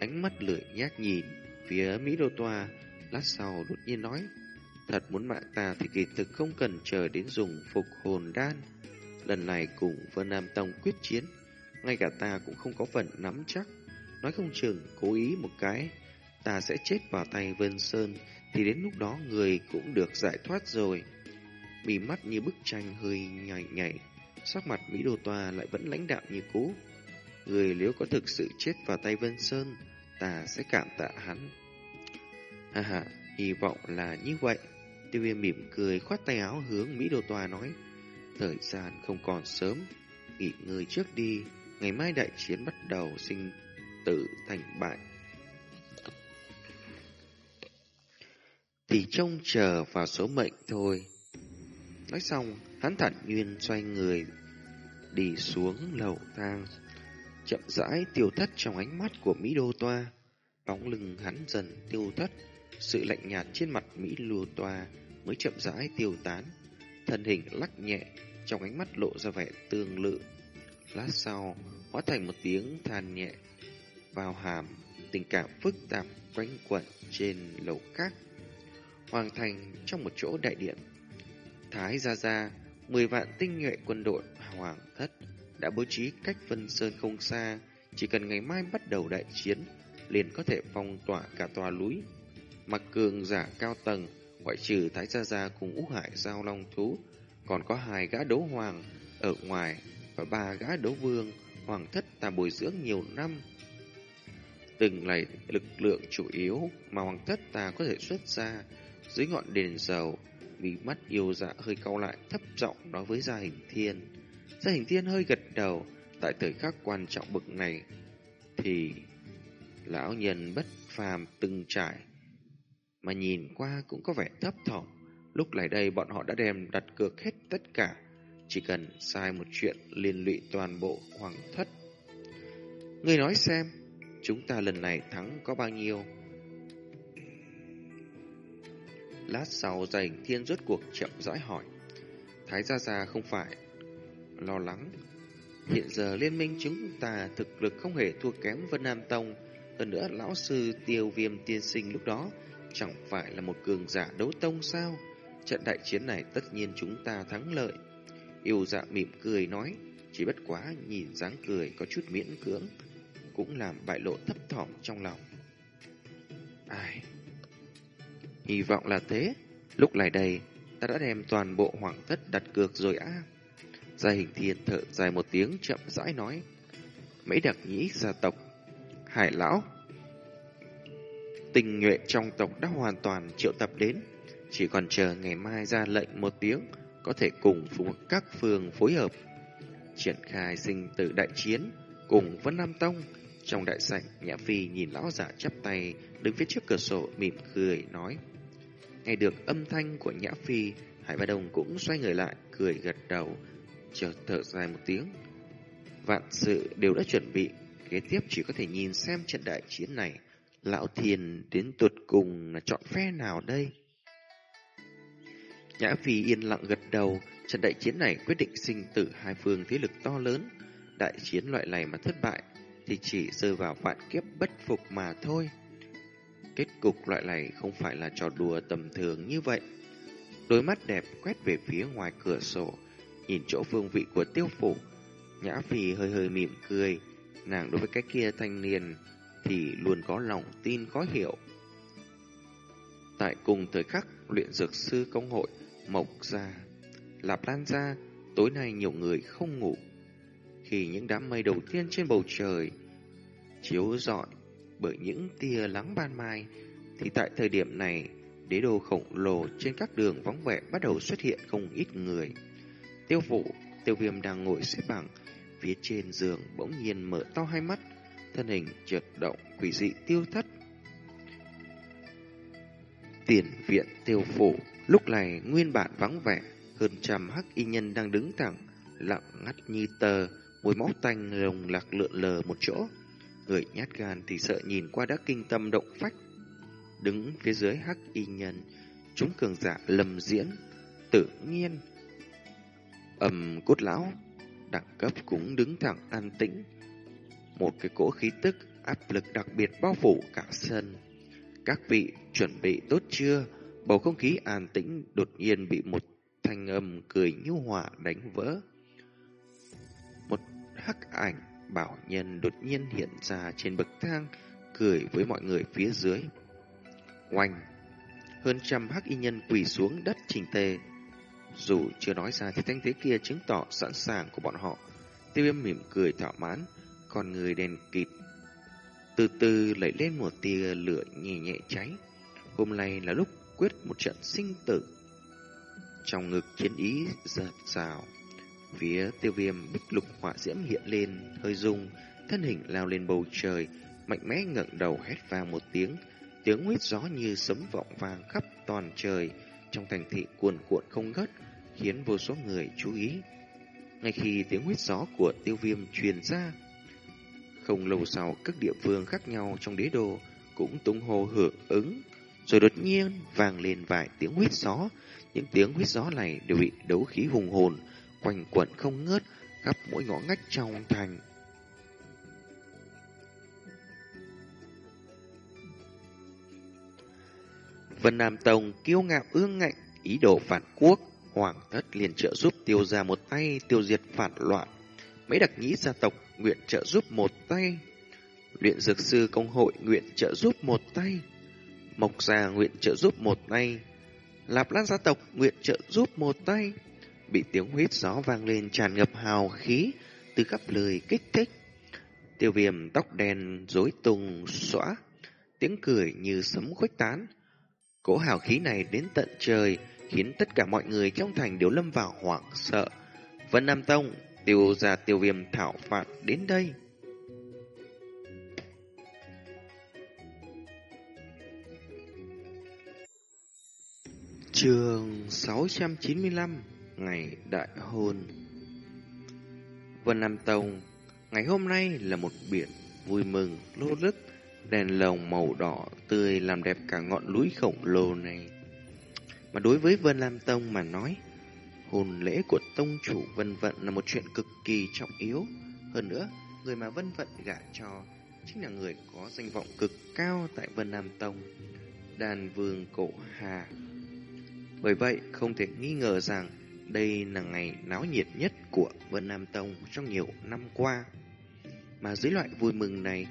[SPEAKER 1] ánh mắt lưỡi nhát nhìn phía Mỹ Đô Toa, lát sau đột nhiên nói. Thật muốn mạng ta thì kỳ thực không cần chờ đến dùng phục hồn đan. Lần này cùng Vân Nam Tông quyết chiến, ngay cả ta cũng không có phần nắm chắc. Nói không chừng cố ý một cái, ta sẽ chết vào tay Vân Sơn, thì đến lúc đó người cũng được giải thoát rồi. Mì mắt như bức tranh hơi nhảy nhảy, sắc mặt Mỹ Đô Toa lại vẫn lãnh đạm như cũ. Người nếu có thực sự chết vào tay Vân Sơn, ta sẽ cảm tạ hắn. À ha hà, hy vọng là như vậy. Tiêu viêm mỉm cười khoát tay áo hướng Mỹ Đô Toa nói. Thời gian không còn sớm, nghỉ ngơi trước đi, ngày mai đại chiến bắt đầu sinh tử thành bại. Thì trông chờ vào số mệnh thôi. Nói xong, hắn thản nguyên xoay người đi xuống lầu thang, chậm rãi tiêu thất trong ánh mắt của Mỹ Đô Toa. Bóng lưng hắn dần tiêu thất, sự lạnh nhạt trên mặt Mỹ lùa Toa mới chậm rãi tiêu tán. Thân hình lắc nhẹ, trong ánh mắt lộ ra vẻ tương lự. Lát sau, hóa thành một tiếng than nhẹ, vào hàm, tình cảm phức tạp quanh quẩn trên lầu cát. Hoàng thành trong một chỗ đại điện. Thái Gia Gia, 10 vạn tinh nhuệ quân đội Hoàng Thất đã bố trí cách Vân Sơn không xa, chỉ cần ngày mai bắt đầu đại chiến, liền có thể phong tỏa cả tòa núi. Mặc cường giả cao tầng, ngoại trừ Thái Gia Gia cùng Úc Hải Giao Long Thú, còn có hai gã đấu hoàng ở ngoài và ba gã đấu vương hoàng thất ta bồi dưỡng nhiều năm. Từng là lực lượng chủ yếu mà hoàng thất ta có thể xuất ra dưới ngọn đèn dầu, vì mắt yêu dạ hơi cau lại thấp giọng nói với gia hình thiên. Gia hình thiên hơi gật đầu, tại thời khắc quan trọng bực này, thì lão nhân bất phàm từng trải, mà nhìn qua cũng có vẻ thấp thỏm. Lúc này đây bọn họ đã đem đặt cược hết tất cả, chỉ cần sai một chuyện liên lụy toàn bộ hoàng thất. Người nói xem, chúng ta lần này thắng có bao nhiêu? Lát sau dành thiên rốt cuộc chậm rãi hỏi. Thái Gia Gia không phải lo lắng. Hiện giờ liên minh chúng ta thực lực không hề thua kém Vân Nam Tông. Hơn nữa lão sư tiêu viêm tiên sinh lúc đó chẳng phải là một cường giả đấu tông sao? Trận đại chiến này tất nhiên chúng ta thắng lợi. Yêu dạ mỉm cười nói, chỉ bất quá nhìn dáng cười có chút miễn cưỡng, cũng làm bại lộ thấp thỏm trong lòng. Ai? Hy vọng là thế. Lúc này đây, ta đã đem toàn bộ hoàng thất đặt cược rồi á. Gia hình thiên thở dài một tiếng chậm rãi nói. Mấy đặc nhĩ gia tộc, hải lão. Tình nhuệ trong tộc đã hoàn toàn triệu tập đến. Chỉ còn chờ ngày mai ra lệnh một tiếng, có thể cùng phụ các phường phối hợp. Triển khai sinh tử đại chiến, cùng Vân Nam Tông. Trong đại sảnh, Nhã Phi nhìn lão giả chắp tay, đứng phía trước cửa sổ mỉm cười, nói. Nghe được âm thanh của Nhã Phi, Hải Ba Đông cũng xoay người lại, cười gật đầu, chợt thở dài một tiếng. Vạn sự đều đã chuẩn bị, kế tiếp chỉ có thể nhìn xem trận đại chiến này, Lão Thiền đến tuột cùng là chọn phe nào đây? Nhã Phi yên lặng gật đầu, trận đại chiến này quyết định sinh tử hai phương thế lực to lớn. Đại chiến loại này mà thất bại thì chỉ rơi vào vạn kiếp bất phục mà thôi. Kết cục loại này không phải là trò đùa tầm thường như vậy. Đôi mắt đẹp quét về phía ngoài cửa sổ, nhìn chỗ phương vị của tiêu phủ. Nhã Phi hơi hơi mỉm cười, nàng đối với cái kia thanh niên thì luôn có lòng tin khó hiểu. Tại cùng thời khắc luyện dược sư công hội Mộc Gia, Lạp Lan Gia, tối nay nhiều người không ngủ. Khi những đám mây đầu tiên trên bầu trời chiếu rọi bởi những tia lắng ban mai, thì tại thời điểm này, đế đô khổng lồ trên các đường vắng vẻ bắt đầu xuất hiện không ít người. Tiêu phụ, tiêu viêm đang ngồi xếp bằng, phía trên giường bỗng nhiên mở to hai mắt, thân hình chợt động quỷ dị tiêu thất. Tiền viện tiêu phủ, lúc này nguyên bản vắng vẻ, hơn trăm hắc y nhân đang đứng thẳng, lặng ngắt như tờ, mùi máu tanh lồng lạc lượn lờ một chỗ. Người nhát gan thì sợ nhìn qua đã kinh tâm động phách. Đứng phía dưới hắc y nhân, chúng cường giả lầm diễn, tự nhiên. ầm cốt lão, đẳng cấp cũng đứng thẳng an tĩnh. Một cái cỗ khí tức áp lực đặc biệt bao phủ cả sân. Các vị chuẩn bị tốt chưa? Bầu không khí an tĩnh đột nhiên bị một thanh âm cười nhu hòa đánh vỡ. Một hắc ảnh bảo nhân đột nhiên hiện ra trên bậc thang, cười với mọi người phía dưới. Oanh! Hơn trăm hắc y nhân quỳ xuống đất trình tề. Dù chưa nói ra thì thanh thế kia chứng tỏ sẵn sàng của bọn họ. Tiêu viêm mỉm cười thỏa mãn, con người đèn kịt. Từ từ lấy lên một tia lửa nhẹ nhẹ cháy. Hôm nay là lúc quyết một trận sinh tử. Trong ngực chiến ý giật rào. Phía tiêu viêm bích lục hỏa diễm hiện lên, hơi rung, thân hình lao lên bầu trời, mạnh mẽ ngẩng đầu hét vang một tiếng, tiếng huyết gió như sấm vọng vang khắp toàn trời, trong thành thị cuồn cuộn không ngớt, khiến vô số người chú ý. Ngay khi tiếng huyết gió của tiêu viêm truyền ra, không lâu sau các địa phương khác nhau trong đế đô cũng tung hô hưởng ứng, rồi đột nhiên vang lên vài tiếng huyết gió. Những tiếng huyết gió này đều bị đấu khí hùng hồn, quanh quẩn không ngớt, khắp mỗi ngõ ngách trong thành. Vân Nam Tông kiêu ngạo ương ngạnh, ý đồ phản quốc, hoàng thất liền trợ giúp tiêu ra một tay tiêu diệt phản loạn. Mấy đặc nhĩ gia tộc nguyện trợ giúp một tay. Luyện dược sư công hội nguyện trợ giúp một tay. Mộc gia nguyện trợ giúp một tay. Lạp Lan gia tộc nguyện trợ giúp một tay bị tiếng huyết gió vang lên tràn ngập hào khí từ khắp lời kích thích. Tiêu viêm tóc đen rối tung xõa, tiếng cười như sấm khuếch tán. Cỗ hào khí này đến tận trời khiến tất cả mọi người trong thành đều lâm vào hoảng sợ. Vân Nam Tông, tiêu ra tiêu viêm thảo phạt đến đây. Trường 695 ngày đại hôn. Vân Nam Tông, ngày hôm nay là một biển vui mừng, lô lức, đèn lồng màu đỏ tươi làm đẹp cả ngọn núi khổng lồ này. Mà đối với Vân Lam Tông mà nói, hôn lễ của tông chủ Vân Vận là một chuyện cực kỳ trọng yếu. Hơn nữa, người mà Vân Vận gả cho chính là người có danh vọng cực cao tại Vân Nam Tông, đàn vương cổ hà. Bởi vậy, không thể nghi ngờ rằng đây là ngày náo nhiệt nhất của Vân Nam Tông trong nhiều năm qua. Mà dưới loại vui mừng này,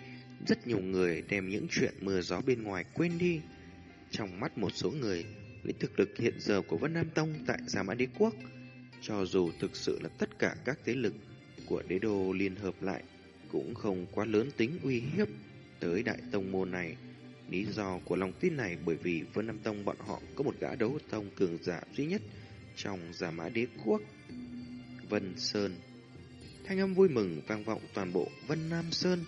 [SPEAKER 1] rất nhiều người đem những chuyện mưa gió bên ngoài quên đi. Trong mắt một số người, lĩnh thực lực hiện giờ của Vân Nam Tông tại Gia Mã Đế Quốc, cho dù thực sự là tất cả các thế lực của đế đô liên hợp lại, cũng không quá lớn tính uy hiếp tới đại tông môn này. Lý do của lòng tin này bởi vì Vân Nam Tông bọn họ có một gã đấu tông cường giả duy nhất trong giả mã đế quốc. Vân Sơn Thanh âm vui mừng vang vọng toàn bộ Vân Nam Sơn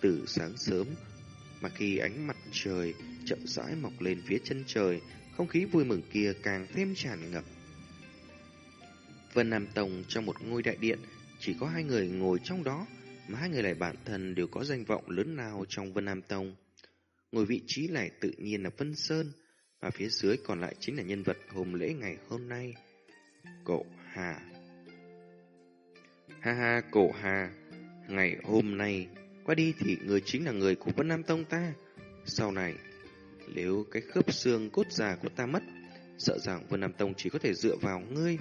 [SPEAKER 1] từ sáng sớm, mà khi ánh mặt trời chậm rãi mọc lên phía chân trời, không khí vui mừng kia càng thêm tràn ngập. Vân Nam Tông trong một ngôi đại điện, chỉ có hai người ngồi trong đó, mà hai người này bản thân đều có danh vọng lớn nào trong Vân Nam Tông. Ngồi vị trí này tự nhiên là Vân Sơn, và phía dưới còn lại chính là nhân vật hôm lễ ngày hôm nay. Cổ Hà Ha ha cổ Hà Ngày hôm nay Qua đi thì người chính là người của Vân Nam Tông ta Sau này nếu cái khớp xương cốt già của ta mất, Sợ rằng Vân Nam Tông chỉ có thể dựa vào ngươi.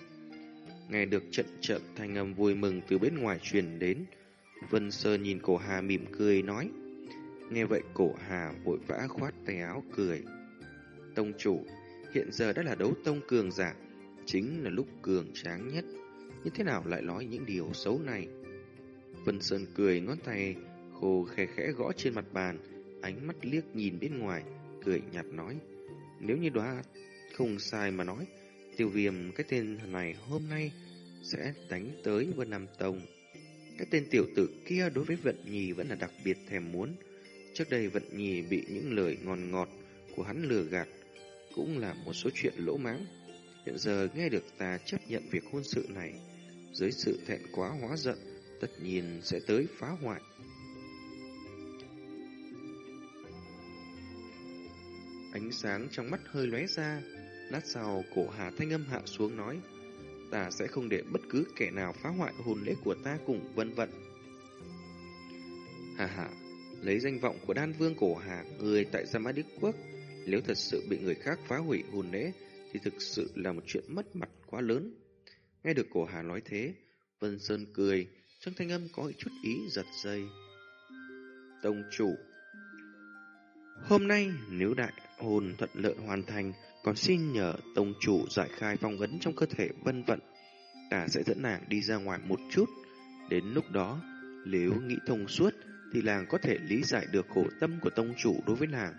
[SPEAKER 1] Nghe được trận trận thanh âm vui mừng từ bên ngoài truyền đến, Vân Sơn nhìn cổ Hà mỉm cười nói. Nghe vậy cổ Hà vội vã khoát tay áo cười. Tông chủ, Hiện giờ đã là đấu tông cường giả, Chính là lúc cường tráng nhất. Như thế nào lại nói những điều xấu này? Vân Sơn cười ngón tay, Khô khẽ khẽ gõ trên mặt bàn, Ánh mắt liếc nhìn bên ngoài. Cười nhạt nói nếu như đoá không sai mà nói, tiêu viêm cái tên này hôm nay sẽ đánh tới Vân Nam Tông. Cái tên tiểu tử kia đối với Vận Nhì vẫn là đặc biệt thèm muốn. Trước đây Vận Nhì bị những lời ngon ngọt của hắn lừa gạt, cũng là một số chuyện lỗ mãng. Hiện giờ nghe được ta chấp nhận việc hôn sự này, dưới sự thẹn quá hóa giận, tất nhiên sẽ tới phá hoại. Ánh sáng trong mắt hơi lóe ra, lát sau cổ Hà thanh âm hạ xuống nói, ta sẽ không để bất cứ kẻ nào phá hoại hồn lễ của ta cùng vân vận. Hà hà, lấy danh vọng của đan vương cổ Hà, người tại Gia Mã Đức Quốc, nếu thật sự bị người khác phá hủy hồn lễ, thì thực sự là một chuyện mất mặt quá lớn. Nghe được cổ Hà nói thế, Vân Sơn cười, trong thanh âm có chút ý giật dây. Tông chủ Hôm nay, nếu đại hồn thuận lợi hoàn thành, còn xin nhờ tông chủ giải khai phong ấn trong cơ thể vân vận. Ta sẽ dẫn nàng đi ra ngoài một chút. Đến lúc đó, nếu nghĩ thông suốt, thì làng có thể lý giải được khổ tâm của tông chủ đối với nàng.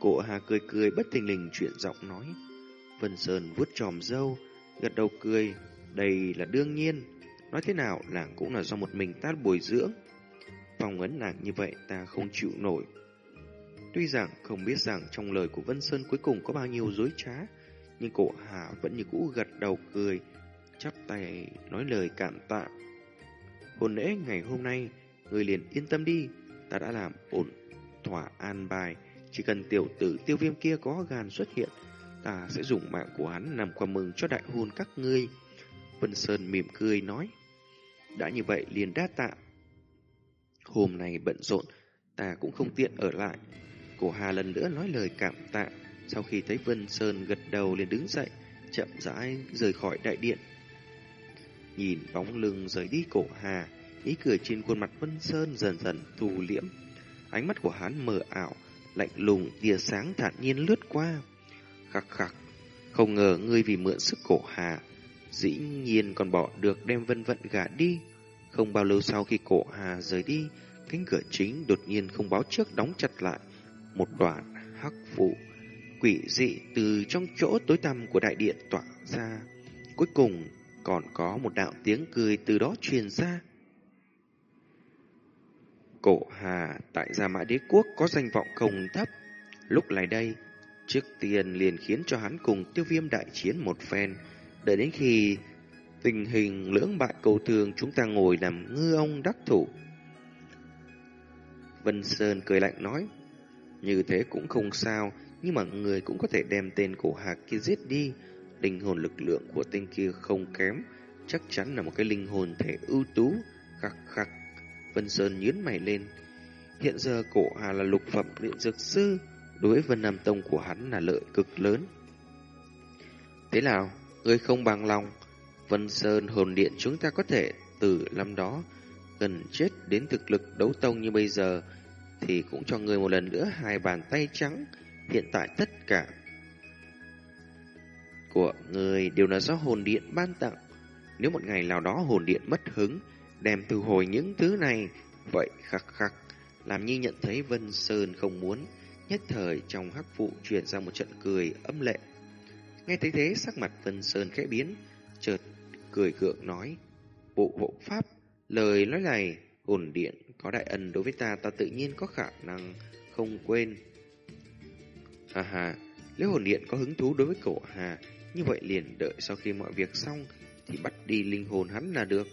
[SPEAKER 1] Cổ Hà cười cười bất tình lình chuyện giọng nói. Vân Sơn vuốt tròm dâu, gật đầu cười. Đây là đương nhiên. Nói thế nào, làng cũng là do một mình ta bồi dưỡng. Phong ấn nàng như vậy ta không chịu nổi. Tuy rằng không biết rằng trong lời của Vân Sơn cuối cùng có bao nhiêu dối trá, nhưng cổ Hà vẫn như cũ gật đầu cười, chắp tay nói lời cảm tạ. Hồn lễ ngày hôm nay, người liền yên tâm đi, ta đã làm ổn thỏa an bài, chỉ cần tiểu tử tiêu viêm kia có gan xuất hiện, ta sẽ dùng mạng của hắn làm quà mừng cho đại hôn các ngươi. Vân Sơn mỉm cười nói, đã như vậy liền đa tạ. Hôm nay bận rộn, ta cũng không tiện ở lại, Cổ Hà lần nữa nói lời cảm tạ, sau khi thấy Vân Sơn gật đầu liền đứng dậy, chậm rãi rời khỏi đại điện. Nhìn bóng lưng rời đi cổ Hà, ý cười trên khuôn mặt Vân Sơn dần dần thu liễm. Ánh mắt của hắn mờ ảo, lạnh lùng, tia sáng thản nhiên lướt qua. Khắc khắc, không ngờ ngươi vì mượn sức cổ Hà, dĩ nhiên còn bỏ được đem vân vận gả đi. Không bao lâu sau khi cổ Hà rời đi, cánh cửa chính đột nhiên không báo trước đóng chặt lại một đoạn hắc vụ quỷ dị từ trong chỗ tối tăm của đại điện tỏa ra. Cuối cùng còn có một đạo tiếng cười từ đó truyền ra. Cổ Hà tại Gia Mã Đế Quốc có danh vọng không thấp. Lúc này đây, trước tiên liền khiến cho hắn cùng tiêu viêm đại chiến một phen. Đợi đến khi tình hình lưỡng bại cầu thường chúng ta ngồi làm ngư ông đắc thủ. Vân Sơn cười lạnh nói. Như thế cũng không sao, nhưng mà người cũng có thể đem tên cổ hạc kia giết đi. Linh hồn lực lượng của tên kia không kém, chắc chắn là một cái linh hồn thể ưu tú. Khắc khắc, Vân Sơn nhướng mày lên. Hiện giờ cổ hà là lục phẩm luyện dược sư, đối với Vân Nam Tông của hắn là lợi cực lớn. Thế nào, ngươi không bằng lòng, Vân Sơn hồn điện chúng ta có thể từ năm đó gần chết đến thực lực đấu tông như bây giờ, thì cũng cho người một lần nữa hai bàn tay trắng. Hiện tại tất cả của người đều là do hồn điện ban tặng. Nếu một ngày nào đó hồn điện mất hứng, đem từ hồi những thứ này, vậy khắc khắc, làm như nhận thấy Vân Sơn không muốn, nhất thời trong hắc phụ truyền ra một trận cười âm lệ. Nghe thấy thế sắc mặt Vân Sơn khẽ biến, chợt cười gượng nói, bộ hộ pháp, lời nói này, hồn điện có đại ân đối với ta, ta tự nhiên có khả năng không quên. Hà hà, nếu hồn điện có hứng thú đối với cổ hà, như vậy liền đợi sau khi mọi việc xong thì bắt đi linh hồn hắn là được.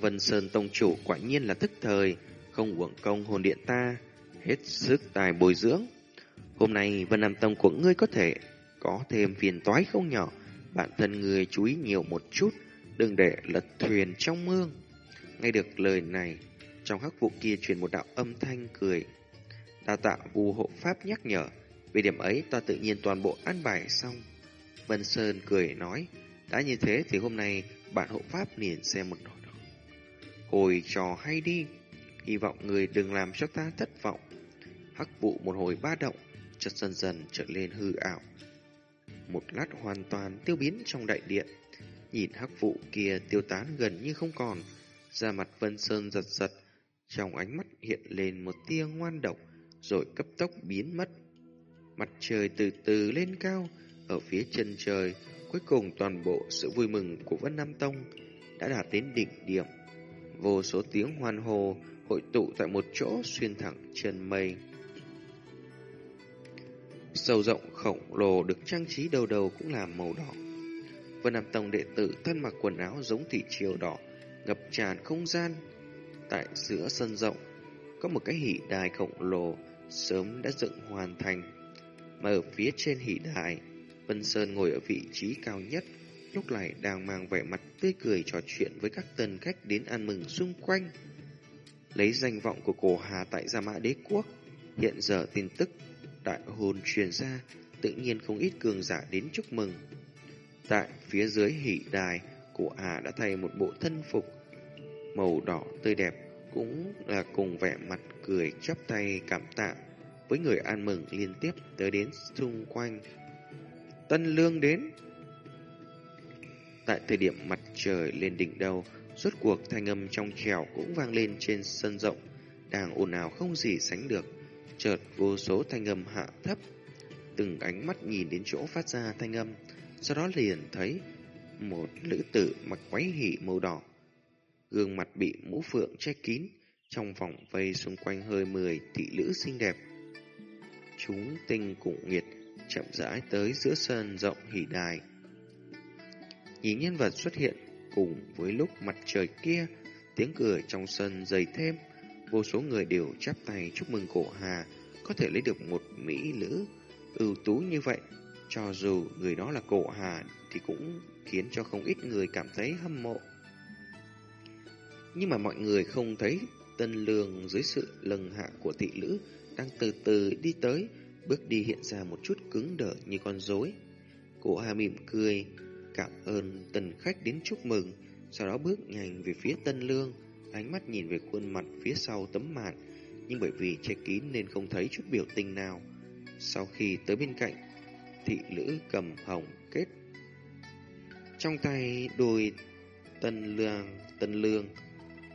[SPEAKER 1] Vân Sơn Tông Chủ quả nhiên là thức thời, không uổng công hồn điện ta, hết sức tài bồi dưỡng. Hôm nay Vân Nam Tông của ngươi có thể có thêm phiền toái không nhỏ, bản thân ngươi chú ý nhiều một chút, đừng để lật thuyền trong mương. Nghe được lời này, trong hắc vụ kia truyền một đạo âm thanh cười. đa tạo vù hộ pháp nhắc nhở, về điểm ấy ta tự nhiên toàn bộ an bài xong. Vân Sơn cười nói, đã như thế thì hôm nay bạn hộ pháp liền xem một đoạn. Hồi trò hay đi, hy vọng người đừng làm cho ta thất vọng. Hắc vụ một hồi ba động, chợt dần dần trở lên hư ảo. Một lát hoàn toàn tiêu biến trong đại điện. Nhìn hắc vụ kia tiêu tán gần như không còn, da mặt Vân Sơn giật giật, trong ánh mắt hiện lên một tia ngoan độc, rồi cấp tốc biến mất. Mặt trời từ từ lên cao, ở phía chân trời, cuối cùng toàn bộ sự vui mừng của Vân Nam Tông đã đạt đến đỉnh điểm. Vô số tiếng hoan hô hội tụ tại một chỗ xuyên thẳng chân mây. Sầu rộng khổng lồ được trang trí đầu đầu cũng là màu đỏ. Vân Nam Tông đệ tử thân mặc quần áo giống thị triều đỏ, ngập tràn không gian. Tại giữa sân rộng, có một cái hỷ đài khổng lồ sớm đã dựng hoàn thành. Mà ở phía trên hỷ đài, Vân Sơn ngồi ở vị trí cao nhất, lúc này đang mang vẻ mặt tươi cười trò chuyện với các tân khách đến ăn mừng xung quanh. Lấy danh vọng của cổ Hà tại Gia Mã Đế Quốc, hiện giờ tin tức đại hồn truyền ra, tự nhiên không ít cường giả đến chúc mừng. Tại phía dưới hỷ đài, cụ Hà đã thay một bộ thân phục màu đỏ tươi đẹp, cũng là cùng vẻ mặt cười chắp tay cảm tạ với người an mừng liên tiếp tới đến xung quanh. Tân Lương đến. Tại thời điểm mặt trời lên đỉnh đầu, rốt cuộc thanh âm trong trèo cũng vang lên trên sân rộng, đang ồn ào không gì sánh được. Chợt vô số thanh âm hạ thấp, từng ánh mắt nhìn đến chỗ phát ra thanh âm, sau đó liền thấy một nữ tử mặc váy hỉ màu đỏ, gương mặt bị mũ phượng che kín, trong vòng vây xung quanh hơi mười thị nữ xinh đẹp. Chúng tinh cùng nghiệt chậm rãi tới giữa sân rộng hỉ đài. Nhìn nhân vật xuất hiện cùng với lúc mặt trời kia, tiếng cười trong sân dày thêm, vô số người đều chắp tay chúc mừng cổ Hà có thể lấy được một mỹ nữ ưu tú như vậy. Cho dù người đó là cổ Hà thì cũng khiến cho không ít người cảm thấy hâm mộ. Nhưng mà mọi người không thấy Tân Lương dưới sự lừng hạ của thị Lữ đang từ từ đi tới, bước đi hiện ra một chút cứng đờ như con rối. Cổ Hà mỉm cười, cảm ơn tần khách đến chúc mừng, sau đó bước nhanh về phía Tân Lương, ánh mắt nhìn về khuôn mặt phía sau tấm màn, nhưng bởi vì che kín nên không thấy chút biểu tình nào. Sau khi tới bên cạnh, thị lữ cầm hồng kết trong tay đôi Tân Lương, Tân Lương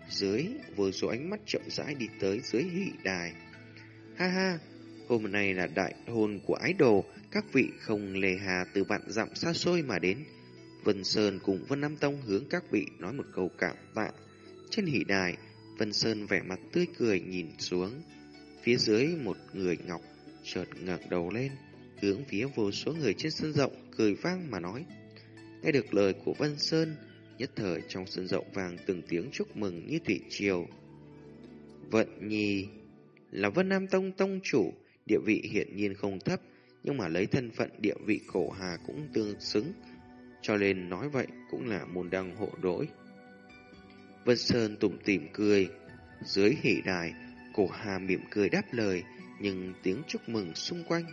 [SPEAKER 1] dưới vừa số ánh mắt chậm rãi đi tới dưới hị đài. Ha ha, hôm nay là đại hôn của ái đồ, các vị không lề hà từ vạn dặm xa xôi mà đến. Vân Sơn cùng Vân Nam Tông hướng các vị nói một câu cảm tạ. Trên hỷ đài, Vân Sơn vẻ mặt tươi cười nhìn xuống. Phía dưới một người ngọc chợt ngẩng đầu lên, hướng phía vô số người trên sân rộng cười vang mà nói. Nghe được lời của Vân Sơn, nhất thời trong sân rộng vàng từng tiếng chúc mừng như thủy triều. Vận Nhi là Vân Nam Tông Tông chủ, địa vị hiện nhiên không thấp, nhưng mà lấy thân phận địa vị cổ hà cũng tương xứng, cho nên nói vậy cũng là môn đăng hộ đối. Vân Sơn tủm tỉm cười, dưới hỉ đài, cổ hà mỉm cười đáp lời, nhưng tiếng chúc mừng xung quanh.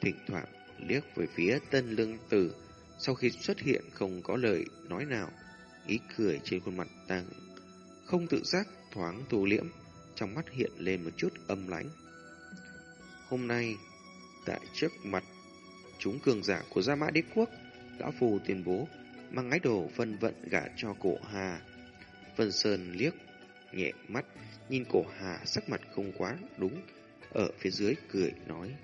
[SPEAKER 1] Thỉnh thoảng liếc về phía tân lương tử, sau khi xuất hiện không có lời nói nào, ý cười trên khuôn mặt tăng không tự giác thoáng thu liễm, trong mắt hiện lên một chút âm lãnh. Hôm nay, tại trước mặt chúng cường giả của Gia Mã Đế Quốc, Lão Phù tuyên bố mang ái đồ phân vận gả cho cổ Hà. Vân Sơn liếc, nhẹ mắt, nhìn cổ Hà sắc mặt không quá đúng, ở phía dưới cười nói.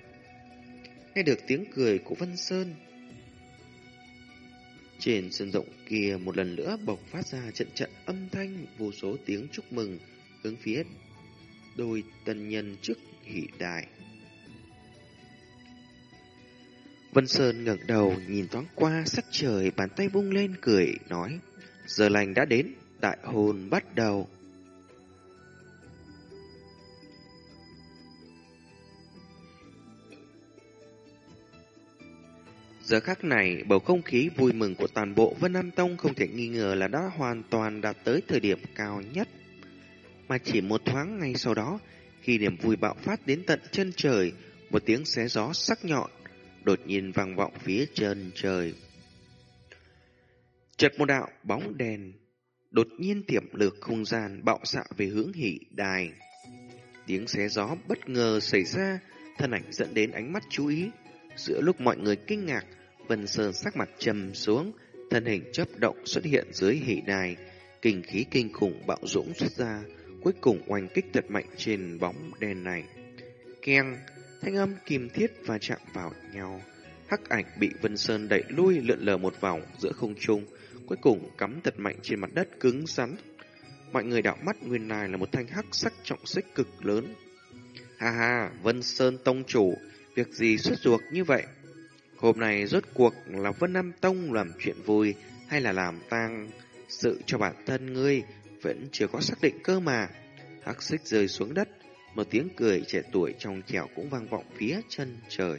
[SPEAKER 1] Nghe được tiếng cười của Vân Sơn, trên sân rộng kia một lần nữa bộc phát ra trận trận âm thanh vô số tiếng chúc mừng hướng phía đôi tân nhân trước hỷ đài. Vân Sơn ngẩng đầu nhìn thoáng qua sắc trời bàn tay vung lên cười nói giờ lành đã đến đại hồn bắt đầu. Giờ khắc này, bầu không khí vui mừng của toàn bộ Vân Nam Tông không thể nghi ngờ là đã hoàn toàn đạt tới thời điểm cao nhất. Mà chỉ một thoáng ngay sau đó, khi niềm vui bạo phát đến tận chân trời, một tiếng xé gió sắc nhọn, đột nhiên vang vọng phía chân trời. Chợt một đạo bóng đèn, đột nhiên tiệm lược không gian bạo xạ về hướng hỷ đài. Tiếng xé gió bất ngờ xảy ra, thân ảnh dẫn đến ánh mắt chú ý. Giữa lúc mọi người kinh ngạc, Vân Sơn sắc mặt trầm xuống, thân hình chớp động xuất hiện dưới hỉ đài, kinh khí kinh khủng bạo dũng xuất ra, cuối cùng oanh kích thật mạnh trên bóng đèn này. Keng, thanh âm kim thiết và chạm vào nhau. Hắc ảnh bị Vân Sơn đẩy lui lượn lờ một vòng giữa không trung, cuối cùng cắm thật mạnh trên mặt đất cứng rắn. Mọi người đạo mắt nguyên này là một thanh hắc sắc trọng xích cực lớn. Ha ha, Vân Sơn Tông Chủ, việc gì xuất ruột như vậy? Hôm nay rốt cuộc là Vân Nam Tông làm chuyện vui hay là làm tang sự cho bản thân ngươi vẫn chưa có xác định cơ mà. Hắc xích rơi xuống đất, một tiếng cười trẻ tuổi trong trẻo cũng vang vọng phía chân trời.